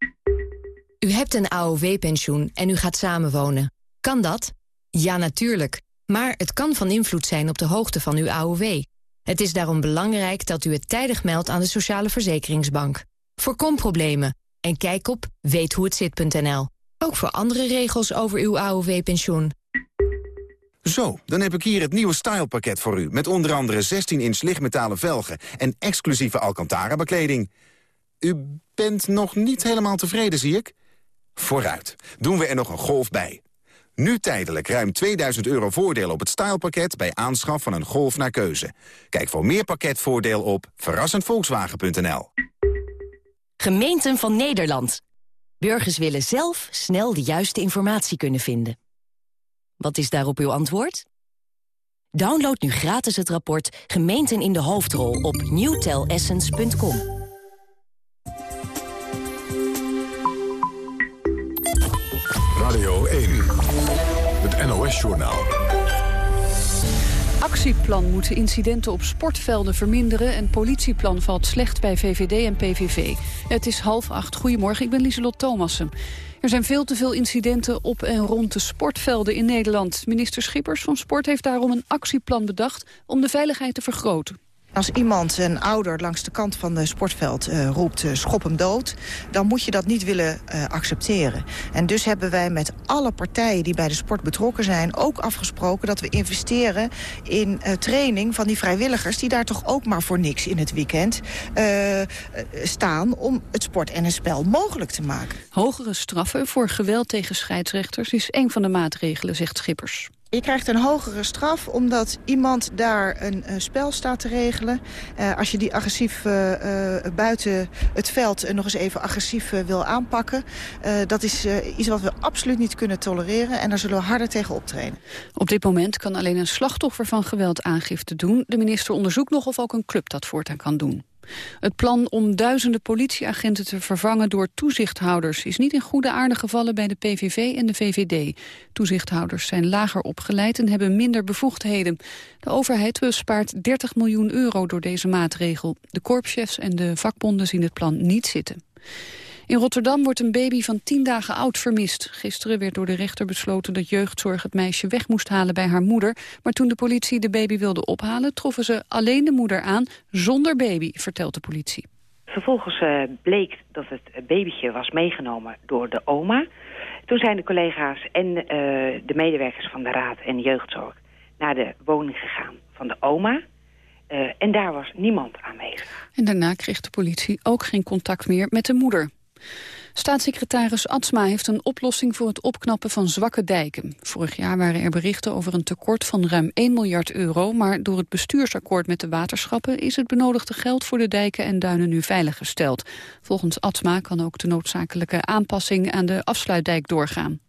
[SPEAKER 22] U hebt een AOW-pensioen en u gaat samenwonen. Kan dat? Ja, natuurlijk. Maar het kan van invloed zijn op de hoogte van uw AOW. Het is daarom belangrijk dat u het tijdig meldt aan de Sociale Verzekeringsbank. Voorkom problemen en kijk op weethoehetzit.nl. Ook voor andere regels over uw AOW-pensioen.
[SPEAKER 23] Zo, dan heb ik hier het nieuwe stylepakket voor u... met onder andere 16-inch lichtmetalen velgen en exclusieve Alcantara-bekleding. U bent nog niet helemaal tevreden, zie ik? Vooruit, doen we er nog een golf bij. Nu tijdelijk ruim 2000 euro voordeel op het stylepakket... bij aanschaf van een Golf naar keuze. Kijk voor meer pakketvoordeel op verrassendvolkswagen.nl.
[SPEAKER 24] Gemeenten van Nederland. Burgers willen zelf snel de juiste informatie kunnen vinden. Wat is daarop uw antwoord? Download nu gratis het rapport Gemeenten in de Hoofdrol op newtelessence.com.
[SPEAKER 1] Radio 1, het NOS-journaal.
[SPEAKER 2] Actieplan moet incidenten op sportvelden verminderen... en politieplan valt slecht bij VVD en PVV. Het is half acht. Goedemorgen, ik ben Lieselot Thomassen. Er zijn veel te veel incidenten op en rond de sportvelden in Nederland. Minister Schippers van Sport heeft daarom een actieplan bedacht... om de veiligheid te vergroten.
[SPEAKER 10] Als iemand een ouder langs de kant van het sportveld uh, roept uh, schop hem dood... dan moet je dat niet willen uh, accepteren. En dus hebben wij met alle partijen die bij de sport betrokken zijn... ook afgesproken dat we investeren in training van die vrijwilligers... die daar toch ook maar voor niks in het weekend staan... om het sport en het spel mogelijk te maken.
[SPEAKER 2] Hogere straffen voor geweld tegen scheidsrechters is een van de maatregelen, zegt Schippers.
[SPEAKER 10] Je krijgt een hogere straf omdat iemand daar een, spel staat te regelen. Uh, als je die agressief uh, uh, buiten het veld nog eens even agressief wil aanpakken... dat is iets wat we absoluut niet kunnen tolereren en daar zullen we harder tegen optreden.
[SPEAKER 2] Op dit moment kan alleen een slachtoffer van geweld aangifte doen. De minister onderzoekt nog of ook een club dat voortaan kan doen. Het plan om duizenden politieagenten te vervangen door toezichthouders... is niet in goede aarde gevallen bij de PVV en de VVD. Toezichthouders zijn lager opgeleid en hebben minder bevoegdheden. De overheid bespaart 30 miljoen euro door deze maatregel. De korpschefs en de vakbonden zien het plan niet zitten. In Rotterdam wordt een baby van tien dagen oud vermist. Gisteren werd door de rechter besloten dat jeugdzorg het meisje weg moest halen bij haar moeder. Maar toen de politie de baby wilde ophalen, troffen ze alleen de moeder aan zonder baby, vertelt de politie.
[SPEAKER 25] Vervolgens uh, bleek dat het babytje was meegenomen door de oma. Toen zijn de collega's en uh, de medewerkers van de raad en de jeugdzorg naar de woning gegaan van de oma. Uh, en daar was niemand aanwezig.
[SPEAKER 2] En daarna kreeg de politie ook geen contact meer met de moeder. Staatssecretaris Atsma heeft een oplossing voor het opknappen van zwakke dijken. Vorig jaar waren er berichten over een tekort van ruim 1 miljard euro... maar door het bestuursakkoord met de waterschappen... is het benodigde geld voor de dijken en duinen nu veiliggesteld. Volgens Atsma kan ook de noodzakelijke aanpassing aan de afsluitdijk doorgaan.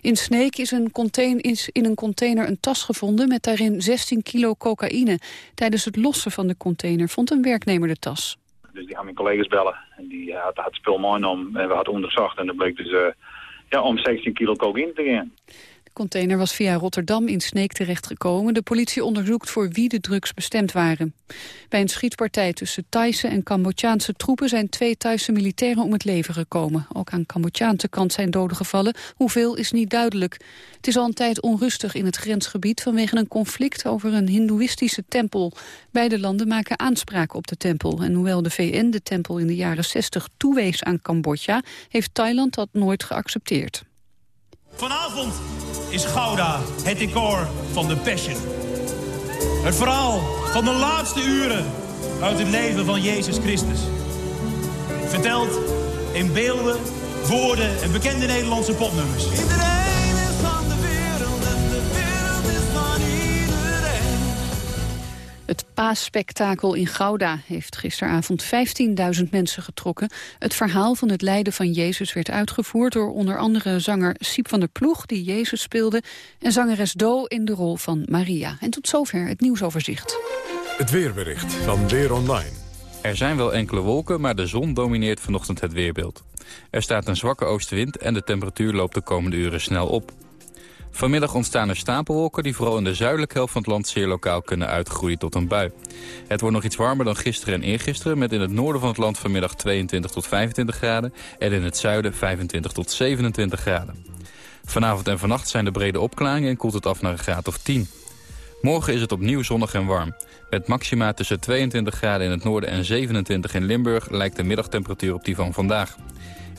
[SPEAKER 2] In Sneek is, een container, is in een container een tas gevonden met daarin 16 kilo cocaïne. Tijdens het lossen van de container vond een werknemer de tas.
[SPEAKER 26] Dus die gaan mijn collega's bellen. En die had, had het spul om en we hadden onderzocht. En dan bleek dus uh, ja, om 16 kilo cocaïne te gaan.
[SPEAKER 2] Container was via Rotterdam in Sneek terechtgekomen. De politie onderzoekt voor wie de drugs bestemd waren. Bij een schietpartij tussen Thaise en Cambodjaanse troepen... zijn twee Thaise militairen om het leven gekomen. Ook aan Cambodjaanse kant zijn doden gevallen. Hoeveel is niet duidelijk. Het is al een tijd onrustig in het grensgebied... vanwege een conflict over een hindoeïstische tempel. Beide landen maken aanspraak op de tempel. En hoewel de VN de tempel in de jaren 60 toewees aan Cambodja... heeft Thailand dat nooit geaccepteerd.
[SPEAKER 27] Vanavond is Gouda het decor van de Passion. Het verhaal van de laatste uren uit het leven van Jezus Christus. Verteld in beelden, woorden en bekende Nederlandse popnummers.
[SPEAKER 2] Het paasspektakel in Gouda heeft gisteravond 15.000 mensen getrokken. Het verhaal van het lijden van Jezus werd uitgevoerd door onder andere zanger Siep van der Ploeg, die Jezus speelde, en zangeres Do in de rol van Maria. En tot zover het nieuwsoverzicht.
[SPEAKER 1] Het weerbericht van Weer Online.
[SPEAKER 28] Er zijn wel enkele wolken, maar de zon domineert vanochtend het weerbeeld. Er staat een zwakke oostenwind en de temperatuur loopt de komende uren snel op. Vanmiddag ontstaan er stapelwolken die vooral in de zuidelijke helft van het land zeer lokaal kunnen uitgroeien tot een bui. Het wordt nog iets warmer dan gisteren en eergisteren met in het noorden van het land vanmiddag 22 tot 25 graden en in het zuiden 25 tot 27 graden. Vanavond en vannacht zijn de brede opklaringen en koelt het af naar een graad of 10. Morgen is het opnieuw zonnig en warm. Met maxima tussen 22 graden in het noorden en 27 in Limburg lijkt de middagtemperatuur op die van vandaag.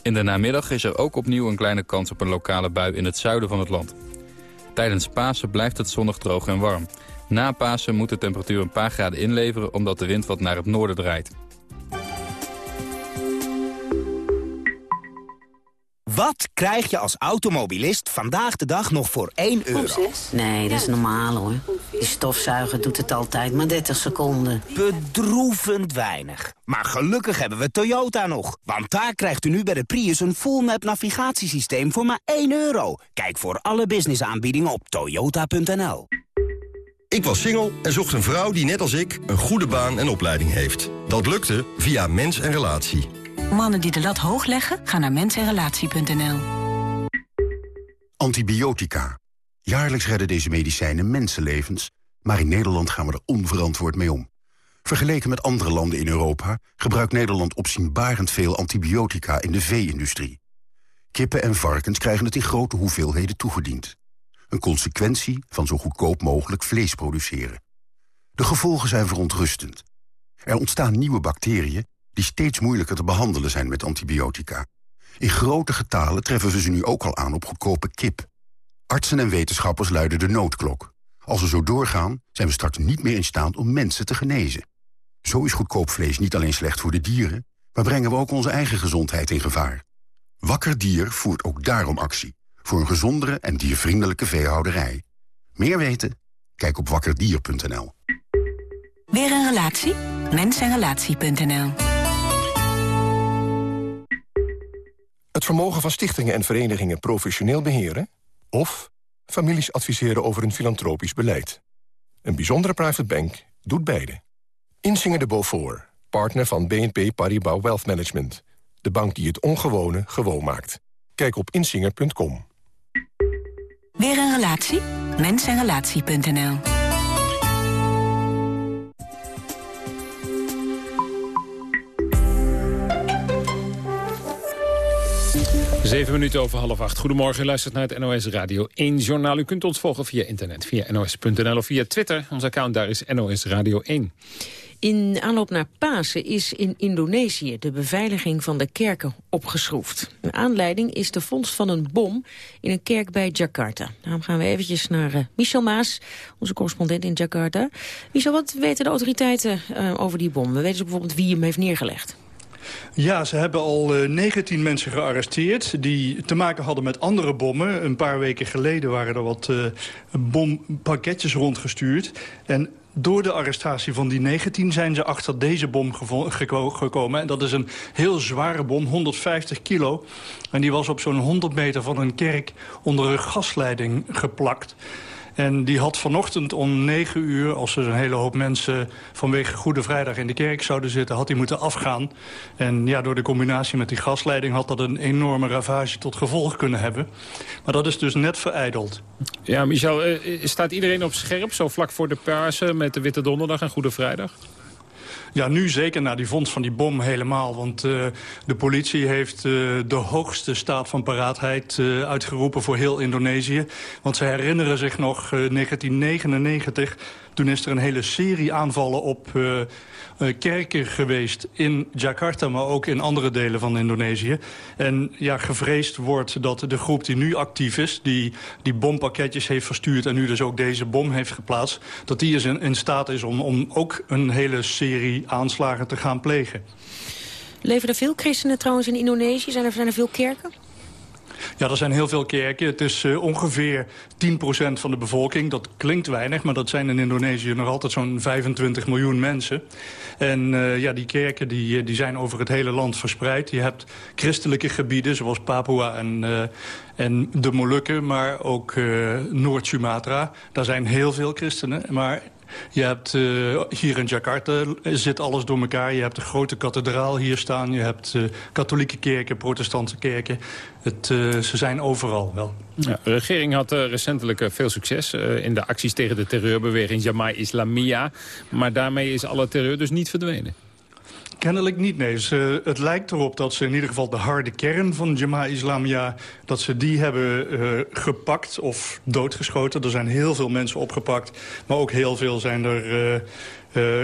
[SPEAKER 28] In de namiddag is er ook opnieuw een kleine kans op een lokale bui in het zuiden van het land. Tijdens Pasen blijft het zonnig droog en warm. Na Pasen moet de temperatuur een paar graden inleveren omdat de wind wat naar het noorden draait.
[SPEAKER 29] Wat krijg je als automobilist vandaag de dag nog voor 1 euro?
[SPEAKER 30] Nee, dat is normaal hoor. Die stofzuiger doet het altijd maar 30 seconden.
[SPEAKER 29] Bedroevend weinig. Maar gelukkig hebben we Toyota nog. Want daar krijgt u nu bij de Prius een full map navigatiesysteem voor maar 1 euro. Kijk voor alle businessaanbiedingen op toyota.nl.
[SPEAKER 31] Ik was single en zocht een vrouw die net als ik een goede baan en opleiding heeft. Dat lukte via Mens en Relatie.
[SPEAKER 30] Mannen die de lat hoog leggen, gaan naar mensenrelatie.nl.
[SPEAKER 32] Antibiotica. Jaarlijks redden deze medicijnen mensenlevens, maar in Nederland gaan we er onverantwoord mee om. Vergeleken met andere landen in Europa gebruikt Nederland opzienbarend veel antibiotica in de vee-industrie. Kippen en varkens krijgen het in grote hoeveelheden toegediend. Een consequentie van zo goedkoop mogelijk vlees produceren. De gevolgen zijn verontrustend. Er ontstaan nieuwe bacteriën die steeds moeilijker te behandelen zijn met antibiotica. In grote getalen treffen we ze nu ook al aan op goedkope kip. Artsen en wetenschappers luiden de noodklok. Als we zo doorgaan, zijn we straks niet meer in staat om mensen te genezen. Zo is goedkoop vlees niet alleen slecht voor de dieren... maar brengen we ook onze eigen gezondheid in gevaar. Wakker Dier voert ook daarom actie. Voor een gezondere en diervriendelijke veehouderij. Meer weten? Kijk op wakkerdier.nl.
[SPEAKER 30] Weer een relatie? Mensenrelatie.nl
[SPEAKER 33] Het vermogen van stichtingen en verenigingen professioneel beheren... of families adviseren over een filantropisch beleid. Een bijzondere private bank doet beide. Insinger de Beaufort, partner van BNP Paribas Wealth Management. De bank die het ongewone gewoon maakt. Kijk op insinger.com.
[SPEAKER 30] Weer een relatie? Mensenrelatie.nl
[SPEAKER 5] Zeven minuten over half acht. Goedemorgen, u luistert naar het NOS Radio 1 Journaal. U kunt ons volgen via internet, via nos.nl of via Twitter. Ons account daar is NOS Radio 1.
[SPEAKER 4] In aanloop naar Pasen is in Indonesië de beveiliging van de kerken opgeschroefd. Een aanleiding is de vondst van een bom in een kerk bij Jakarta. Daarom gaan we eventjes naar uh, Michel Maas, onze correspondent in Jakarta. Michel, wat weten de autoriteiten uh, over die bom? We weten ze bijvoorbeeld wie hem heeft neergelegd.
[SPEAKER 34] Ja, ze hebben al uh, 19 mensen gearresteerd die te maken hadden met andere bommen. Een paar weken geleden waren er wat uh, bompakketjes rondgestuurd. En door de arrestatie van die 19 zijn ze achter deze bom gekomen. En dat is een heel zware bom, 150 kilo. En die was op zo'n 100 meter van een kerk onder een gasleiding geplakt. En die had vanochtend om 9 uur, als er een hele hoop mensen vanwege Goede Vrijdag in de kerk zouden zitten, had hij moeten afgaan. En ja, door de combinatie met die gasleiding had dat een enorme ravage tot gevolg kunnen hebben. Maar dat is dus net vereideld.
[SPEAKER 5] Ja, Michel, eh, staat iedereen op scherp, zo vlak voor de Pasen met de Witte Donderdag en Goede Vrijdag?
[SPEAKER 34] Ja, nu zeker na die vondst van die bom helemaal. Want uh, de politie heeft uh, de hoogste staat van paraatheid uh, uitgeroepen voor heel Indonesië. Want ze herinneren zich nog 1999. Toen is er een hele serie aanvallen op kerken geweest in Jakarta... maar ook in andere delen van Indonesië. En ja, gevreesd wordt dat de groep die nu actief is... die die bompakketjes heeft verstuurd en nu dus ook deze bom heeft geplaatst... dat die is in, in staat is om, om ook een hele serie aanslagen te gaan plegen.
[SPEAKER 4] Leven er veel christenen trouwens in Indonesië? Zijn er, zijn er veel kerken?
[SPEAKER 34] Ja, er zijn heel veel kerken. Het is uh, ongeveer 10% van de bevolking. Dat klinkt weinig, maar dat zijn in Indonesië nog altijd zo'n 25 miljoen mensen. En uh, ja, die kerken die, die zijn over het hele land verspreid. Je hebt christelijke gebieden zoals Papua en, en de Molukken, maar ook Noord-Sumatra. Daar zijn heel veel christenen, maar Je hebt uh, hier in Jakarta zit alles door elkaar. Je hebt de grote kathedraal hier staan. Je hebt uh, katholieke kerken, protestantse kerken. Het, uh, ze zijn overal wel.
[SPEAKER 5] De regering had recentelijk veel succes in de acties tegen de terreurbeweging Jamai Islamia. Maar daarmee is alle terreur dus niet verdwenen.
[SPEAKER 34] Kennelijk niet, nee. Het lijkt erop dat ze in ieder geval de harde kern van Jama'a Islamia... dat ze die hebben uh, gepakt of doodgeschoten. Er zijn heel veel mensen opgepakt, maar ook heel veel zijn er... Uh, uh,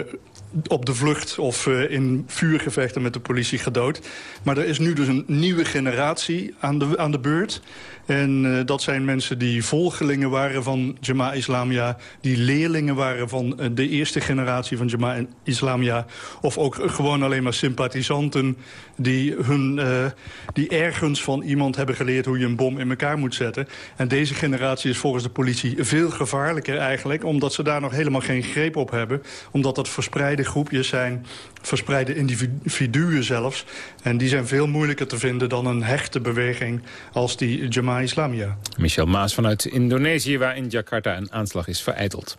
[SPEAKER 34] op de vlucht of in vuurgevechten met de politie gedood. Maar er is nu dus een nieuwe generatie aan de, aan de beurt. En uh, dat zijn mensen die volgelingen waren van Jama Islamia... die leerlingen waren van uh, de eerste generatie van Jama Islamia... of ook gewoon alleen maar sympathisanten die, hun, uh, die ergens van iemand hebben geleerd... hoe je een bom in elkaar moet zetten. En deze generatie is volgens de politie veel gevaarlijker eigenlijk... omdat ze daar nog helemaal geen greep op hebben. Omdat dat verspreide groepjes zijn, verspreide individuen zelfs. En die zijn veel moeilijker te vinden dan een hechte beweging als die Jama Islamia.
[SPEAKER 5] Michel Maas vanuit Indonesië, waar in Jakarta een aanslag is vereiteld.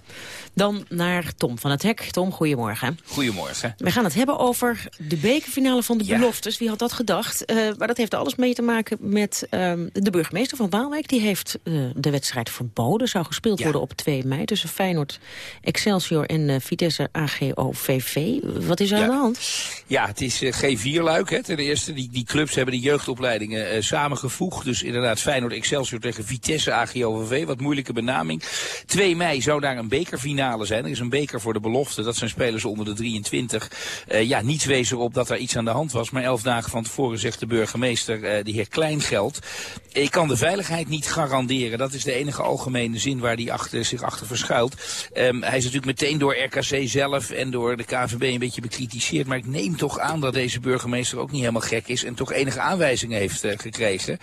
[SPEAKER 4] Dan naar Tom van het Hek. Tom, goedemorgen.
[SPEAKER 35] Goedemorgen.
[SPEAKER 4] We gaan het hebben over de bekerfinale van de beloftes. Wie had dat gedacht? Uh, maar dat heeft alles mee te maken met uh, de burgemeester van Waalwijk. Die heeft uh, de wedstrijd verboden. Zou gespeeld ja. worden op 2 mei tussen Feyenoord, Excelsior en uh, Vitesse AGOVV. Wat is er ja. aan de hand?
[SPEAKER 35] Ja, het is G4-luik. Ten eerste, die, die clubs hebben de jeugdopleidingen samengevoegd. Dus inderdaad Feyenoord, Excelsior tegen Vitesse AGOVV. Wat moeilijke benaming. 2 mei zou daar een bekerfinale zijn. Er is een beker voor de belofte. Dat zijn spelers onder de 23. Uh, ja, niets wees erop dat er iets aan de hand was. Maar elf dagen van tevoren zegt de burgemeester, uh, de heer Kleingeld... ik kan de veiligheid niet garanderen. Dat is de enige algemene zin waar hij achter, zich achter verschuilt. Um, hij is natuurlijk meteen door RKC zelf en door de KVB een beetje bekritiseerd. Maar ik neem toch aan dat deze burgemeester ook niet helemaal gek is... en toch enige aanwijzingen heeft uh, gekregen.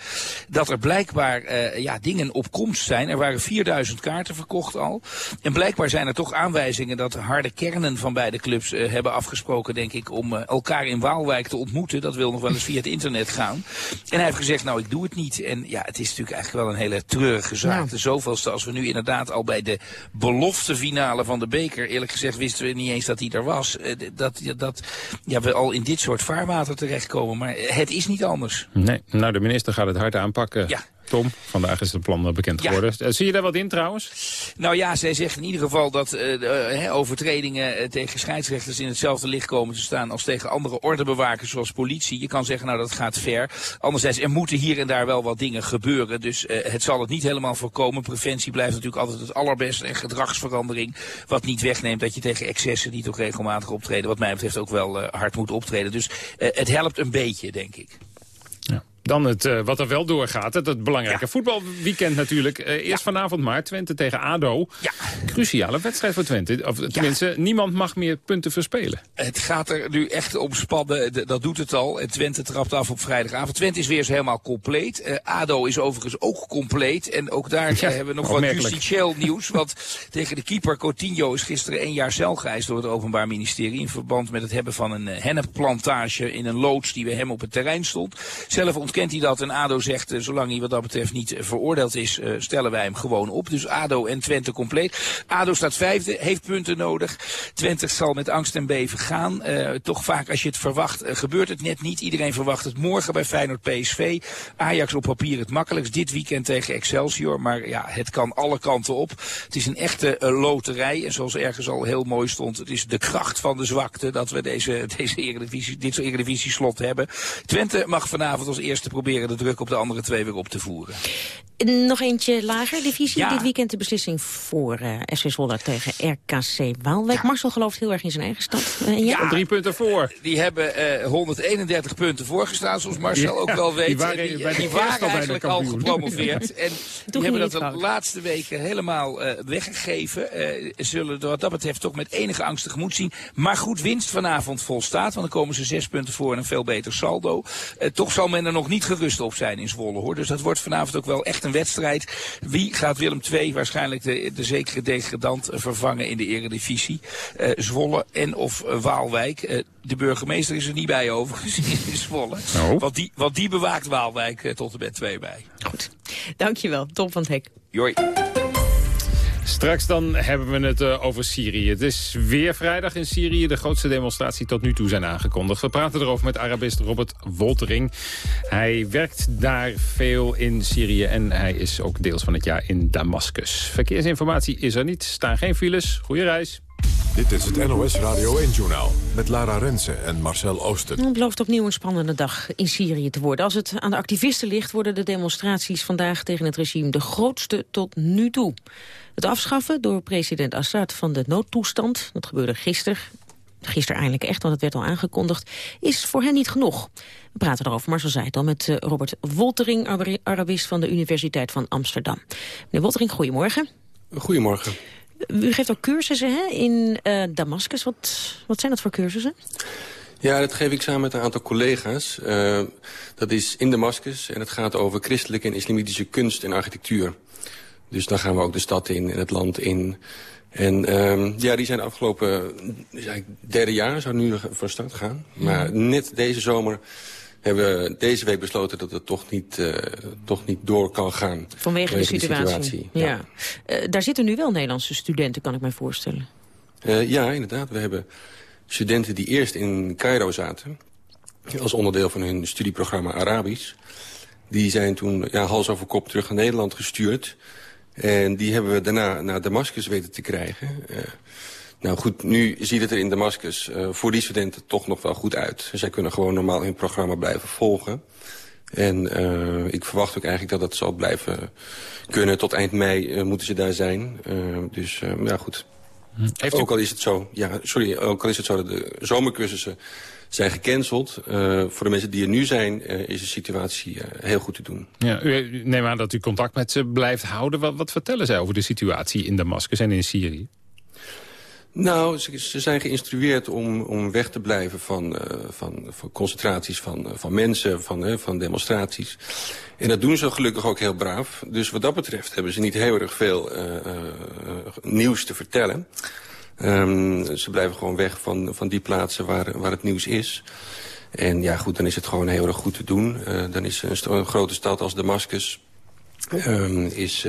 [SPEAKER 35] Dat er blijkbaar ja, dingen op komst zijn. Er waren 4000 kaarten verkocht al. En blijkbaar zijn er toch aanwijzingen dat harde kernen van beide clubs uh, hebben afgesproken, denk ik, om uh, elkaar in Waalwijk te ontmoeten. Dat wil nog wel eens via het internet gaan. En hij heeft gezegd, nou, ik doe het niet. En ja, het is natuurlijk eigenlijk wel een hele treurige zaak. Nou. De zoveelste als we nu inderdaad al bij de beloftefinale van de beker, eerlijk gezegd wisten we niet eens dat hij er was. Uh, dat, dat ja, we al in dit soort vaarwater terechtkomen. Maar het is niet anders.
[SPEAKER 5] Nee, nou, de minister gaat het hard aanpakken. Ja. Tom, vandaag is het plan bekend geworden. Ja. Zie je daar wat in trouwens?
[SPEAKER 35] Nou ja, zij zegt in ieder geval dat uh, uh, overtredingen tegen scheidsrechters in hetzelfde licht komen te staan als tegen andere ordebewakers zoals politie. Je kan zeggen, nou dat gaat ver. Anderzijds, er moeten hier en daar wel wat dingen gebeuren. Dus het zal het niet helemaal voorkomen. Preventie blijft natuurlijk altijd het allerbeste en gedragsverandering. Wat niet wegneemt dat je tegen excessen die toch regelmatig optreden, wat mij betreft ook wel hard moet optreden. Dus het helpt een beetje, denk ik.
[SPEAKER 5] Dan het, uh, wat er wel doorgaat, het, het belangrijke ja. voetbalweekend natuurlijk. Uh, eerst ja. vanavond maar, Twente tegen ADO.
[SPEAKER 35] Ja.
[SPEAKER 5] Cruciale wedstrijd voor Twente. Of, tenminste, niemand mag meer punten verspelen.
[SPEAKER 35] Het gaat er nu echt om spannen, dat doet het al. En Twente trapt af op vrijdagavond. Twente is weer eens helemaal compleet. Uh, ADO is overigens ook compleet. En ook daar hebben we nog wat justitieel nieuws. Want tegen de keeper Coutinho is gisteren één jaar cel geëist door het Openbaar Ministerie. In verband met het hebben van een hennepplantage in een loods die bij hem op het terrein stond. Zelf ontkent hij dat en ADO zegt, uh, zolang hij wat dat betreft niet veroordeeld is, uh, stellen wij hem gewoon op. Dus ADO en Twente compleet. ADO staat vijfde, heeft punten nodig. Twente zal met angst en beven gaan. Uh, toch vaak als je het verwacht, gebeurt het net niet. Iedereen verwacht het morgen bij Feyenoord PSV. Ajax op papier het makkelijkst. Dit weekend tegen Excelsior. Maar ja, het kan alle kanten op. Het is een echte loterij. En zoals ergens al heel mooi stond, het is de kracht van de zwakte dat we deze, deze eredivisie, dit soort eredivisie slot hebben. Twente mag vanavond als eerste proberen de druk op de andere twee weer op te voeren.
[SPEAKER 4] Nog eentje lager divisie. Ja. Dit weekend de beslissing voor uh, SC Zwolle tegen RKC Waalwijk. Ja. Marcel gelooft heel erg in zijn eigen stad.
[SPEAKER 5] Uh, ja. ja. drie punten voor.
[SPEAKER 35] Die hebben uh, 131 punten voorgestaan, zoals Marcel ook wel weet.
[SPEAKER 5] Die waren,
[SPEAKER 35] die,
[SPEAKER 5] die,
[SPEAKER 35] die waren eigenlijk al gepromoveerd. en die hebben dat de laatste weken helemaal uh, weggegeven. zullen wat dat betreft toch met enige angst tegemoet zien. Maar goed, winst vanavond volstaat. Want dan komen ze zes punten voor en een veel beter saldo. toch zal men er nog niet gerust op zijn in Zwolle hoor. Dus dat wordt vanavond ook wel echt een wedstrijd. Wie gaat Willem II waarschijnlijk de, de zekere degradant vervangen in de eredivisie? Uh, Zwolle en of uh, Waalwijk. Uh, de burgemeester is er niet bij overigens in Zwolle.
[SPEAKER 5] Oh.
[SPEAKER 35] Want, die, want die bewaakt Waalwijk tot en met 2 mei.
[SPEAKER 4] Goed. Dankjewel, Tom van het Hek.
[SPEAKER 35] Joi.
[SPEAKER 5] Straks dan hebben we het uh, over Syrië. Het is weer vrijdag in Syrië. De grootste demonstratie tot nu toe zijn aangekondigd. We praten erover met Arabist Robert Woltering. Hij werkt daar veel in Syrië en hij is ook deels van het jaar in Damascus. Verkeersinformatie is er niet. Staan geen files. Goeie reis.
[SPEAKER 1] Dit is het NOS Radio 1-journaal met Lara Rensen en Marcel Oosten.
[SPEAKER 4] Het belooft opnieuw een spannende dag in Syrië te worden. Als het aan de activisten ligt, worden de demonstraties vandaag tegen het regime de grootste tot nu toe. Het afschaffen door president Assad van de noodtoestand, dat gebeurde gisteren, gisteren eindelijk echt, want het werd al aangekondigd, is voor hen niet genoeg. We praten erover, maar zo zei het al, met eh, Robert Woltering, Arabist van de Universiteit van Amsterdam. Meneer Woltering, goedemorgen.
[SPEAKER 36] Goedemorgen.
[SPEAKER 4] U geeft ook cursussen hè, in uh, Damascus. Wat, wat zijn dat voor cursussen?
[SPEAKER 36] Ja, dat geef ik samen met een aantal collega's. Uh, dat is in Damascus en het gaat over christelijke en islamitische kunst en architectuur. Dus dan gaan we ook de stad in en het land in. En uh, ja, die zijn de afgelopen derde jaar, zou nu voor start gaan. Maar net deze zomer hebben we deze week besloten dat het toch niet, uh, toch niet door kan gaan.
[SPEAKER 4] Vanwege de situatie. ja. Uh, daar zitten nu wel Nederlandse studenten, kan ik mij voorstellen.
[SPEAKER 36] Uh, ja, inderdaad. We hebben studenten die eerst in Cairo zaten... als onderdeel van hun studieprogramma Arabisch. Die zijn toen ja, hals over kop terug naar Nederland gestuurd. En die hebben we daarna naar Damascus weten te krijgen... Nou goed, nu ziet het er in Damascus uh, voor die studenten toch nog wel goed uit. Zij kunnen gewoon normaal hun programma blijven volgen. En uh, ik verwacht ook eigenlijk dat dat zal blijven kunnen. Tot eind mei moeten ze daar zijn. dus ja, goed. Hm. Heeft ook al is het zo, ja, sorry, ook al is het zo dat de zomercursussen zijn gecanceld. voor de mensen die er nu zijn, is de situatie heel goed te doen.
[SPEAKER 5] Ja, u neemt aan dat u contact met ze blijft houden. Wat, wat vertellen zij over de situatie in Damascus en in Syrië?
[SPEAKER 36] Nou, ze, ze, zijn geïnstrueerd om, om weg te blijven van, uh, van, van concentraties van, van mensen, van, van demonstraties. En dat doen ze gelukkig ook heel braaf. Dus wat dat betreft hebben ze niet heel erg veel nieuws te vertellen. Um, ze blijven gewoon weg van, van die plaatsen waar, waar het nieuws is. En ja, goed, dan is het gewoon heel erg goed te doen. dan is een, een, grote stad als Damascus... Um, is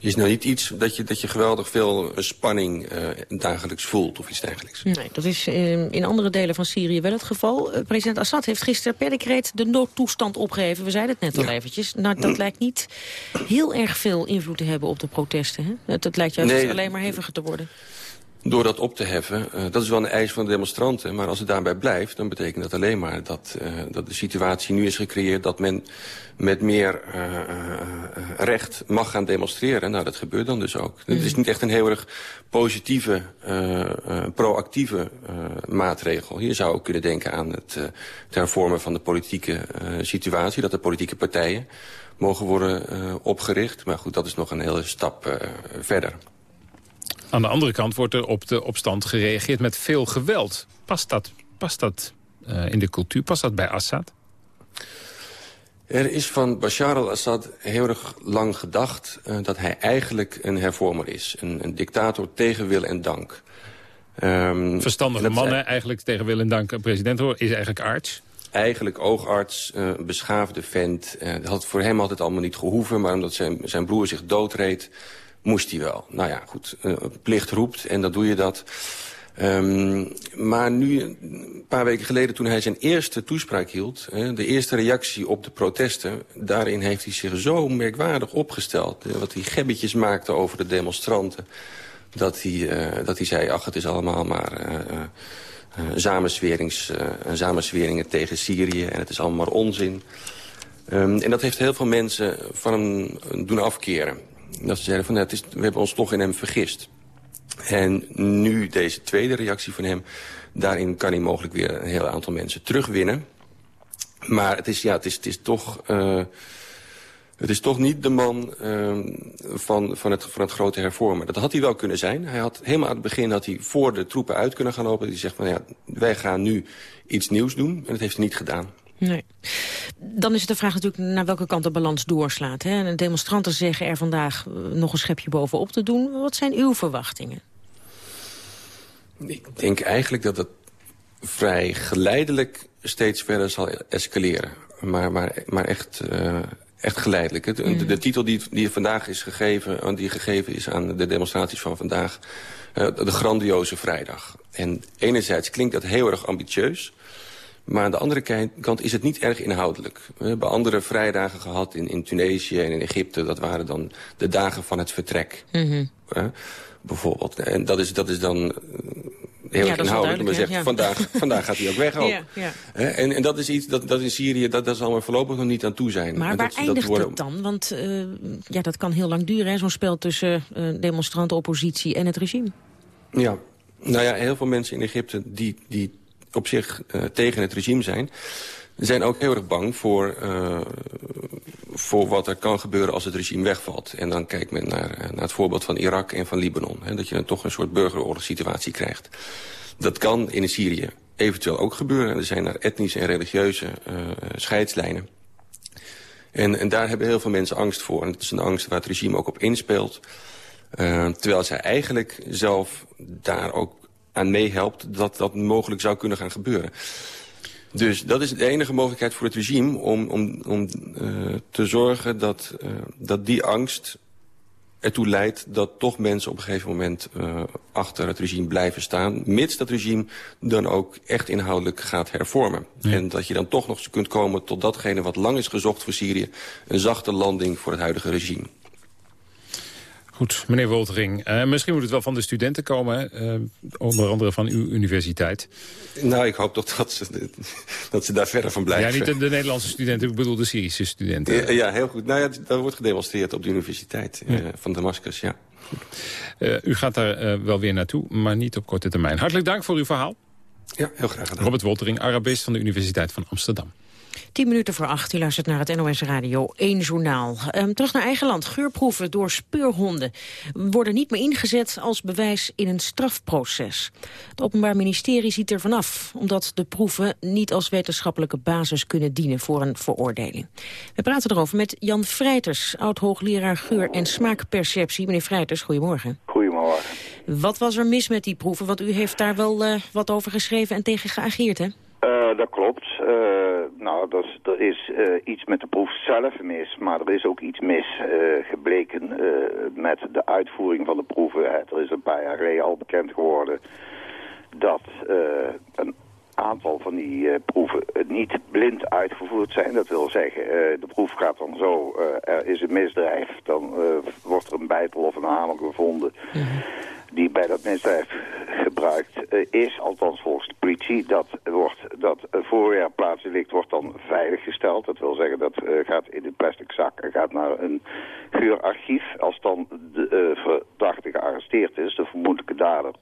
[SPEAKER 36] is nou niet iets dat je, dat je geweldig veel spanning uh, dagelijks voelt of iets dergelijks.
[SPEAKER 4] Nee, dat is uh, in andere delen van Syrië wel het geval. President Assad heeft gisteren per decreet de noodtoestand opgeheven. We zeiden het net al eventjes. Nou, dat lijkt niet heel erg veel invloed te hebben op de protesten. Hè? Het, het lijkt juist nee, alleen maar heviger te worden
[SPEAKER 36] door dat op te heffen. Uh, dat is wel een eis van de demonstranten. Maar als het daarbij blijft, dan betekent dat alleen maar dat, uh, dat de situatie nu is gecreëerd... dat men met meer uh, recht mag gaan demonstreren. Nou, dat gebeurt dan dus ook. Mm. Het is niet echt een heel erg positieve, proactieve maatregel. Hier zou ook kunnen denken aan het, het hervormen van de politieke situatie. Dat de politieke partijen mogen worden opgericht. Maar goed, dat is nog een hele stap verder.
[SPEAKER 5] Aan de andere kant wordt er op de opstand gereageerd met veel geweld. Past dat, past dat uh, in de cultuur? Past dat bij Assad?
[SPEAKER 36] Er is van Bashar al-Assad heel erg lang gedacht... Uh, dat hij eigenlijk een hervormer is. Een, een dictator tegen wil en dank.
[SPEAKER 5] Um, Verstandige mannen eigenlijk tegen wil en dank. President hoor, is eigenlijk arts
[SPEAKER 36] eigenlijk oogarts, uh, beschaafde vent. Dat had voor hem altijd allemaal niet gehoeven... maar omdat zijn, zijn broer zich doodreed, moest hij wel. Nou ja, goed, uh, plicht roept en dan doe je dat. Um, maar nu, een paar weken geleden, toen hij zijn eerste toespraak hield... Hè, de eerste reactie op de protesten... daarin heeft hij zich zo merkwaardig opgesteld. Wat hij gebbetjes maakte over de demonstranten. Dat hij, uh, dat hij zei, ach, het is allemaal maar... Uh, samensweringen tegen Syrië en het is allemaal maar onzin. Um, en dat heeft heel veel mensen van hem doen afkeren. Dat ze zeiden van, nou, is, we hebben ons toch in hem vergist. En nu deze tweede reactie van hem... daarin kan hij mogelijk weer een heel aantal mensen terugwinnen. Maar het is, ja, het is, het is toch... Uh, het is toch niet de man uh, van, van, het, van het grote hervormen. Dat had hij wel kunnen zijn. Hij had helemaal aan het begin had hij voor de troepen uit kunnen gaan lopen. Die zegt van ja, wij gaan nu iets nieuws doen. En dat heeft hij niet gedaan.
[SPEAKER 4] Nee. Dan is het de vraag natuurlijk naar welke kant de balans doorslaat. Hè? En de demonstranten zeggen er vandaag eh, nog een schepje bovenop te doen. Wat zijn uw verwachtingen?
[SPEAKER 36] Ik denk eigenlijk dat het vrij geleidelijk steeds verder zal escaleren. Maar, maar, maar echt uh,
[SPEAKER 37] echt geleidelijk. De, de, de titel die, die vandaag is gegeven, die gegeven is aan de demonstraties van vandaag... de grandioze vrijdag. En enerzijds klinkt dat heel erg ambitieus... Maar aan de andere kant is het niet erg inhoudelijk. We hebben andere vrijdagen gehad in, in Tunesië en in Egypte. Dat waren dan de dagen van het vertrek. Mm bijvoorbeeld. En dat is, dat is dan eh, heel ja, inhoudelijk. Maar zegt, vandaag, vandaag gaat hij ook weg ook. Ja. En, en dat is iets dat, dat in Syrië, dat, dat zal er voorlopig nog niet aan toe zijn.
[SPEAKER 4] Maar waar
[SPEAKER 37] dat,
[SPEAKER 4] eindigt worden... het dan? Want uh, ja, dat kan heel lang duren, zo'n spel tussen uh, demonstranten, oppositie en het regime.
[SPEAKER 37] Ja, nou ja, heel veel mensen in Egypte die, die op zich uh, tegen het regime zijn zijn ook heel erg bang voor, uh, voor wat er kan gebeuren als het regime wegvalt. En dan kijkt men naar, eh, naar het voorbeeld van Irak en van Libanon. Hè, dat je dan toch een soort burgeroorlogssituatie krijgt. Dat kan in Syrië eventueel ook gebeuren. Er zijn daar etnische en religieuze scheidslijnen. En, en daar hebben heel veel mensen angst voor. En dat is een angst waar het regime ook op inspeelt. Terwijl zij eigenlijk zelf daar ook aan meehelpt dat dat mogelijk zou kunnen gaan gebeuren. Dus dat is de enige mogelijkheid voor het regime om, om, om uh, te zorgen dat, uh, dat die angst ertoe leidt dat toch mensen op een gegeven moment uh, achter het regime blijven staan. Mits dat regime dan ook echt inhoudelijk gaat hervormen. En dat je dan toch nog kunt komen tot datgene wat lang is gezocht voor Syrië. Een zachte landing voor het huidige regime.
[SPEAKER 5] Goed, meneer Woltering. Uh, misschien moet het wel van de studenten komen, uh, onder andere van uw universiteit.
[SPEAKER 37] Nou, ik hoop toch dat ze, dat ze daar verder van blijven.
[SPEAKER 5] Ja, niet de, de Nederlandse studenten, ik bedoel de Syrische studenten.
[SPEAKER 37] Ja, heel goed. Nou ja, daar wordt gedemonstreerd op de universiteit uh, van Damascus, ja.
[SPEAKER 5] u gaat daar wel weer naartoe, maar niet op korte termijn. Hartelijk dank voor uw verhaal.
[SPEAKER 37] Ja, heel graag gedaan.
[SPEAKER 5] Robert Woltering, Arabist van de Universiteit van Amsterdam.
[SPEAKER 4] 10 minuten voor acht, u luistert naar het NOS Radio 1 Journaal. Um, terug naar eigen land. Geurproeven door speurhonden worden niet meer ingezet als bewijs in een strafproces. Het Openbaar Ministerie ziet er vanaf, omdat de proeven niet als wetenschappelijke basis kunnen dienen voor een veroordeling. We praten erover met Jan Vrijters, oud-hoogleraar geur- en smaakperceptie. Meneer Vrijters, goedemorgen.
[SPEAKER 36] Goedemorgen.
[SPEAKER 4] Wat was er mis met die proeven? Want u heeft daar wel uh, wat over geschreven en tegen geageerd, hè?
[SPEAKER 36] Uh, dat klopt. Uh, nou, dat er is uh, iets met de proef zelf mis, maar er is ook iets mis gebleken met de uitvoering van de proeven. Er is een paar jaar geleden al bekend geworden dat een aantal van die proeven niet blind uitgevoerd zijn. Dat wil zeggen, de proef gaat dan zo, er is een misdrijf, dan wordt er een bijtel of een hamer gevonden... Mhm die bij dat misdrijf gebruikt uh, is, althans volgens de politie, dat, wordt, dat een voorwerpplaatsdelict wordt dan veiliggesteld. Dat wil zeggen dat uh, gaat in een plastic zak en gaat naar een geurarchief. Als dan de uh, verdachte gearresteerd is, de vermoedelijke dader,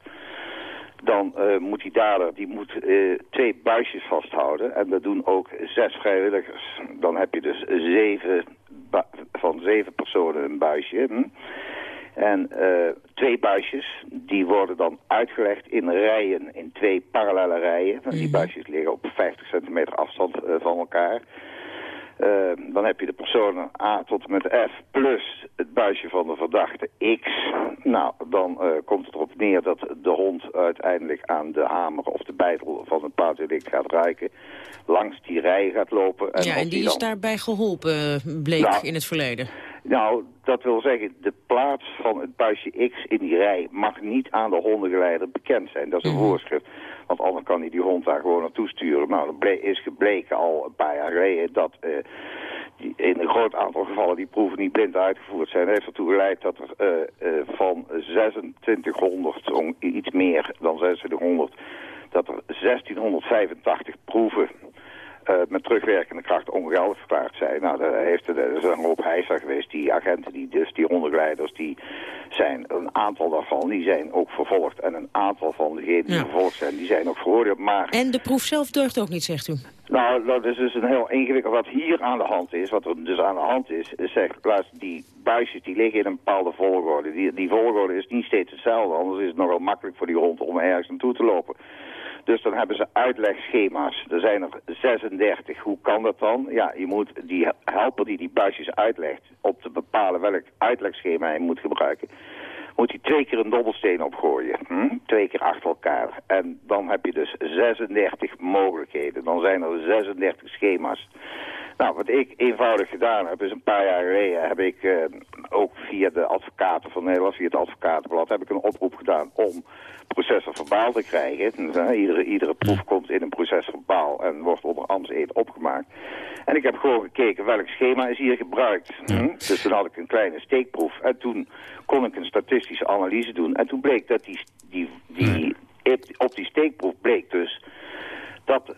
[SPEAKER 36] dan moet die dader die moet, twee buisjes vasthouden. En dat doen ook zes vrijwilligers. Dan heb je dus zeven van zeven personen een buisje. Hm? En uh, twee buisjes, die worden dan uitgelegd in rijen, in twee parallele rijen. Die mhm. buisjes liggen op 50 centimeter afstand van elkaar. Uh, dan heb je de personen A tot en met F plus het buisje van de verdachte X. Nou, dan komt het erop neer dat de hond uiteindelijk aan de hamer of de bijtel van het paardelict gaat ruiken. Langs die rij gaat lopen.
[SPEAKER 4] En ja, en die, is daarbij geholpen, bleek nou, in het verleden.
[SPEAKER 36] Nou, dat wil zeggen, de plaats van het buisje X in die rij mag niet aan de hondengeleider bekend zijn. Dat is een mhm. voorschrift. Want anders kan hij die hond daar gewoon naartoe sturen. Nou, er is gebleken al een paar jaar geleden dat uh, die, in een groot aantal gevallen die proeven niet blind uitgevoerd zijn. Dat heeft ertoe geleid dat er uh, uh, van 2600, iets meer dan 2600, dat er 1685 proeven uh, met terugwerkende kracht ongeldig verklaard zijn. Nou, daar heeft, er is een hoop heisa geweest. Die agenten, die, dus die ondergeleiders, die zijn, een aantal daarvan, die zijn ook vervolgd. En een aantal van degenen die vervolgd zijn, die zijn ook veroordeeld. Maar...
[SPEAKER 4] En de proef zelf deugt ook niet, zegt u?
[SPEAKER 36] Nou, dat is dus een heel ingewikkeld. Wat hier aan de hand is, wat er dus aan de hand is, is zeg, luister, die buisjes die liggen in een bepaalde volgorde. Die, die volgorde is niet steeds hetzelfde, anders is het nogal makkelijk voor die hond om ergens naartoe te lopen. Dus dan hebben ze uitlegschema's. Er zijn er 36. Hoe kan dat dan? Ja, je moet die helper die die buisjes uitlegt... op te bepalen welk uitlegschema je moet gebruiken... moet hij twee keer een dobbelsteen opgooien. Hm? Twee keer achter elkaar. En dan heb je dus 36 mogelijkheden. Dan zijn er 36 schema's Nou, wat ik eenvoudig gedaan heb, is een paar jaar geleden heb ik eh, ook via de advocaten van Nederland, via het advocatenblad, heb ik een oproep gedaan om processen verbaal te krijgen. Dus, iedere, iedere proef komt in een proces verbaal en wordt onder ambtseed opgemaakt. En ik heb gewoon gekeken welk schema is hier gebruikt. Hm? Dus toen had ik een kleine steekproef en toen kon ik een statistische analyse doen. En toen bleek dat die, die, die, op die steekproef bleek dus dat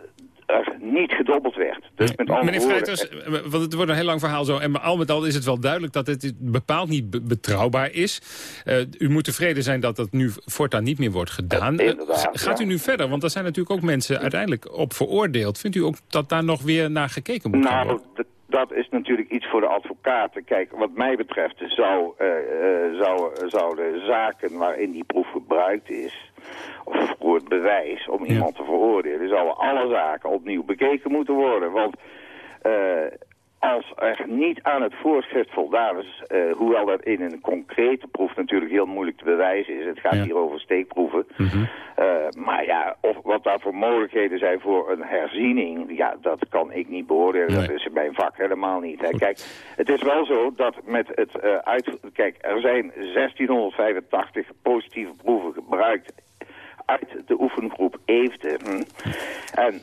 [SPEAKER 36] er niet gedobbeld werd. Dus met andere
[SPEAKER 5] Meneer
[SPEAKER 36] woorden,
[SPEAKER 5] Freiters, eh, want het wordt een heel lang verhaal zo. En al met al is het wel duidelijk dat het bepaald niet be- betrouwbaar is. Eh, u moet tevreden zijn dat dat nu voortaan niet meer wordt gedaan. Eh, ga- gaat u nu verder? Want er zijn natuurlijk ook mensen uiteindelijk op veroordeeld. Vindt u ook dat daar nog weer naar gekeken moet worden?
[SPEAKER 36] Nou, dat is natuurlijk iets voor de advocaten. Kijk, wat mij betreft zou, eh, zou, zouden zaken waarin die proef gebruikt is... of voor het bewijs om iemand te veroordelen... zouden alle zaken opnieuw bekeken moeten worden. Want eh, als er niet aan het voorschrift voldaan is... eh, hoewel dat in een concrete proef natuurlijk heel moeilijk te bewijzen is... het gaat hier over steekproeven... Eh, maar ja, of wat daar voor mogelijkheden zijn voor een herziening, ja, dat kan ik niet beoordelen. Dat is in mijn vak helemaal niet. Hè. Kijk, het is wel zo dat met het uh, uit... Kijk, er zijn 1685 positieve proeven gebruikt uit de oefengroep Eefde. Hm. En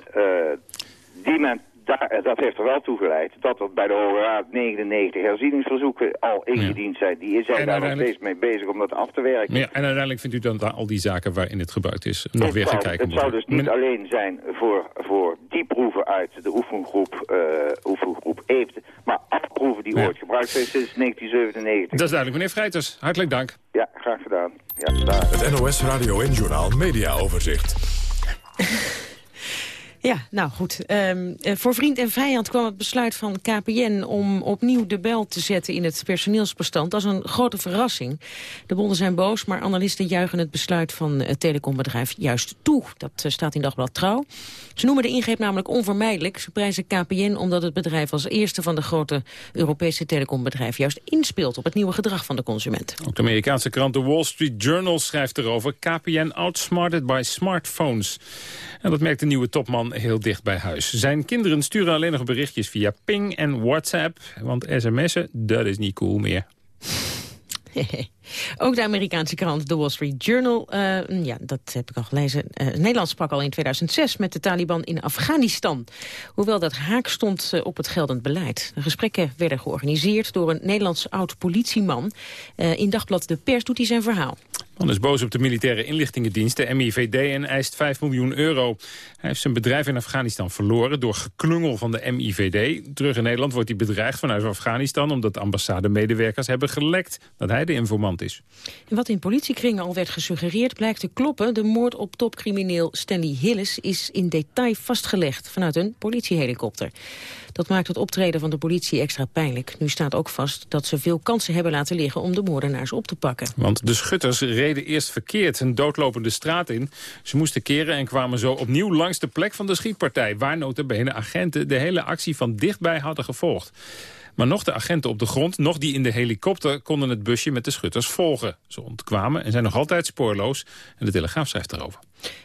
[SPEAKER 36] die men daar, dat heeft er wel toe geleid dat er bij de Hoge Raad 99 herzieningsverzoeken al ingediend zijn. Die zijn daar nog steeds mee bezig om dat af te werken.
[SPEAKER 5] Ja, en uiteindelijk vindt u dan daar al die zaken waarin het gebruikt is nog
[SPEAKER 36] het
[SPEAKER 5] weer
[SPEAKER 36] zou,
[SPEAKER 5] gekeken
[SPEAKER 36] Het zou dus niet alleen zijn voor, voor die proeven uit de oefengroep, uh, oefengroep Eefde, maar alle proeven die ja. ooit gebruikt zijn sinds 1997.
[SPEAKER 5] Dat is duidelijk. Meneer Freiters, hartelijk dank.
[SPEAKER 36] Ja, graag gedaan. Ja, daar.
[SPEAKER 1] Het NOS Radio en Journaal Media Overzicht.
[SPEAKER 4] Ja, nou goed. Um, uh, voor vriend en vijand kwam het besluit van KPN om opnieuw de bel te zetten in het personeelsbestand. Dat is een grote verrassing. De bonden zijn boos, maar analisten juichen het besluit van het telecombedrijf juist toe. Dat uh, staat in Dagblad Trouw. Ze noemen de ingreep namelijk onvermijdelijk. Ze prijzen KPN omdat het bedrijf als eerste van de grote Europese telecombedrijven juist inspeelt op het nieuwe gedrag van de consument.
[SPEAKER 5] Ook de Amerikaanse krant The Wall Street Journal schrijft erover. KPN outsmarted by smartphones. En dat merkt de nieuwe topman heel dicht bij huis. Zijn kinderen sturen alleen nog berichtjes via ping en WhatsApp. Want sms'en, dat is niet cool meer.
[SPEAKER 4] Ook de Amerikaanse krant The Wall Street Journal, uh, ja, dat heb ik al gelezen. Uh, Nederland sprak al in 2006 met de Taliban in Afghanistan. Hoewel dat haak stond uh, op het geldend beleid. De gesprekken werden georganiseerd door een Nederlands oud-politieman. in dagblad De Pers doet hij zijn verhaal.
[SPEAKER 5] Man is boos op de militaire inlichtingendienst, de MIVD, en eist 5 miljoen euro. Hij heeft zijn bedrijf in Afghanistan verloren door geklungel van de MIVD. Terug in Nederland wordt hij bedreigd vanuit Afghanistan... omdat ambassademedewerkers hebben gelekt dat hij de informant is.
[SPEAKER 4] En wat in politiekringen al werd gesuggereerd blijkt te kloppen. De moord op topcrimineel Stanley Hillis is in detail vastgelegd vanuit een politiehelikopter. Dat maakt het optreden van de politie extra pijnlijk. Nu staat ook vast dat ze veel kansen hebben laten liggen om de moordenaars op te pakken.
[SPEAKER 5] Want de schutters reden eerst verkeerd een doodlopende straat in. Ze moesten keren en kwamen zo opnieuw langs de plek van de schietpartij... waar notabene agenten de hele actie van dichtbij hadden gevolgd. Maar nog de agenten op de grond, nog die in de helikopter... konden het busje met de schutters volgen. Ze ontkwamen en zijn nog altijd spoorloos. En de Telegraaf schrijft daarover.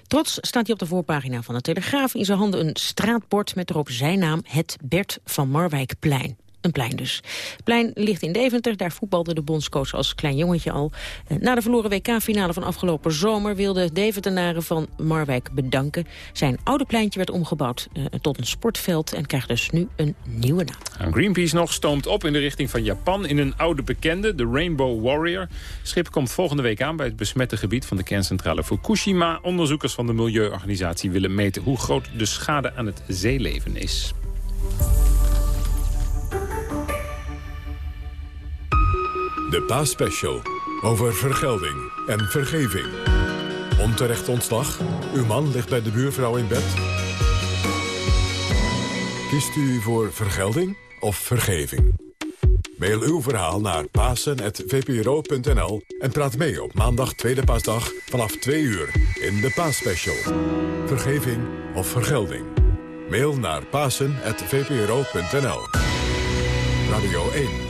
[SPEAKER 4] Trots staat hij op de voorpagina van de Telegraaf. In zijn handen een straatbord met erop zijn naam... het Bert van Marwijkplein. Een plein dus. Het plein ligt in Deventer. Daar voetbalde de bondscoach als klein jongetje al. Na de verloren WK-finale van afgelopen zomer... wilden Deventenaren van Marwijk bedanken. Zijn oude pleintje werd omgebouwd uh, tot een sportveld... en krijgt dus nu een nieuwe naam.
[SPEAKER 5] Greenpeace nog stoomt op in de richting van Japan... in een oude bekende, de Rainbow Warrior. Schip komt volgende week aan bij het besmette gebied... van de kerncentrale Fukushima. Onderzoekers van de milieuorganisatie willen meten... hoe groot de schade aan het zeeleven is.
[SPEAKER 1] De Paasspecial. Over vergelding en vergeving. Onterecht ontslag. Uw man ligt bij de buurvrouw in bed. Kiest u voor vergelding of vergeving? Mail uw verhaal naar pasen.vpro.nl en praat mee op maandag tweede paasdag vanaf 2 uur in de Paasspecial. Vergeving of vergelding? Mail naar pasen.vpro.nl Radio 1.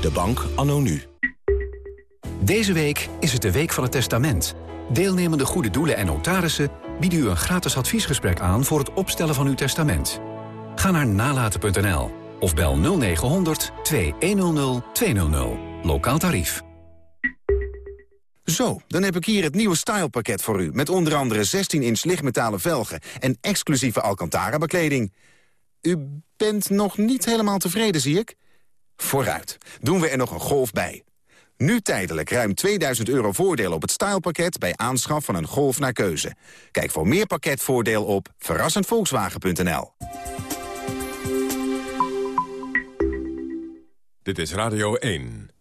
[SPEAKER 20] de bank anno nu.
[SPEAKER 38] Deze week is het de Week van het Testament. Deelnemende goede doelen en notarissen bieden u een gratis adviesgesprek aan... voor het opstellen van uw testament. Ga naar nalaten.nl of bel 0900 2100 200. Lokaal tarief.
[SPEAKER 23] Zo, dan heb ik hier het nieuwe stylepakket voor u... met onder andere 16-inch lichtmetalen velgen en exclusieve Alcantara-bekleding. U bent nog niet helemaal tevreden, zie ik? Vooruit, doen we er nog een golf bij. Nu tijdelijk ruim 2000 euro voordeel op het stylepakket... bij aanschaf van een Golf naar keuze. Kijk voor meer pakketvoordeel op verrassendvolkswagen.nl.
[SPEAKER 1] Dit is Radio 1.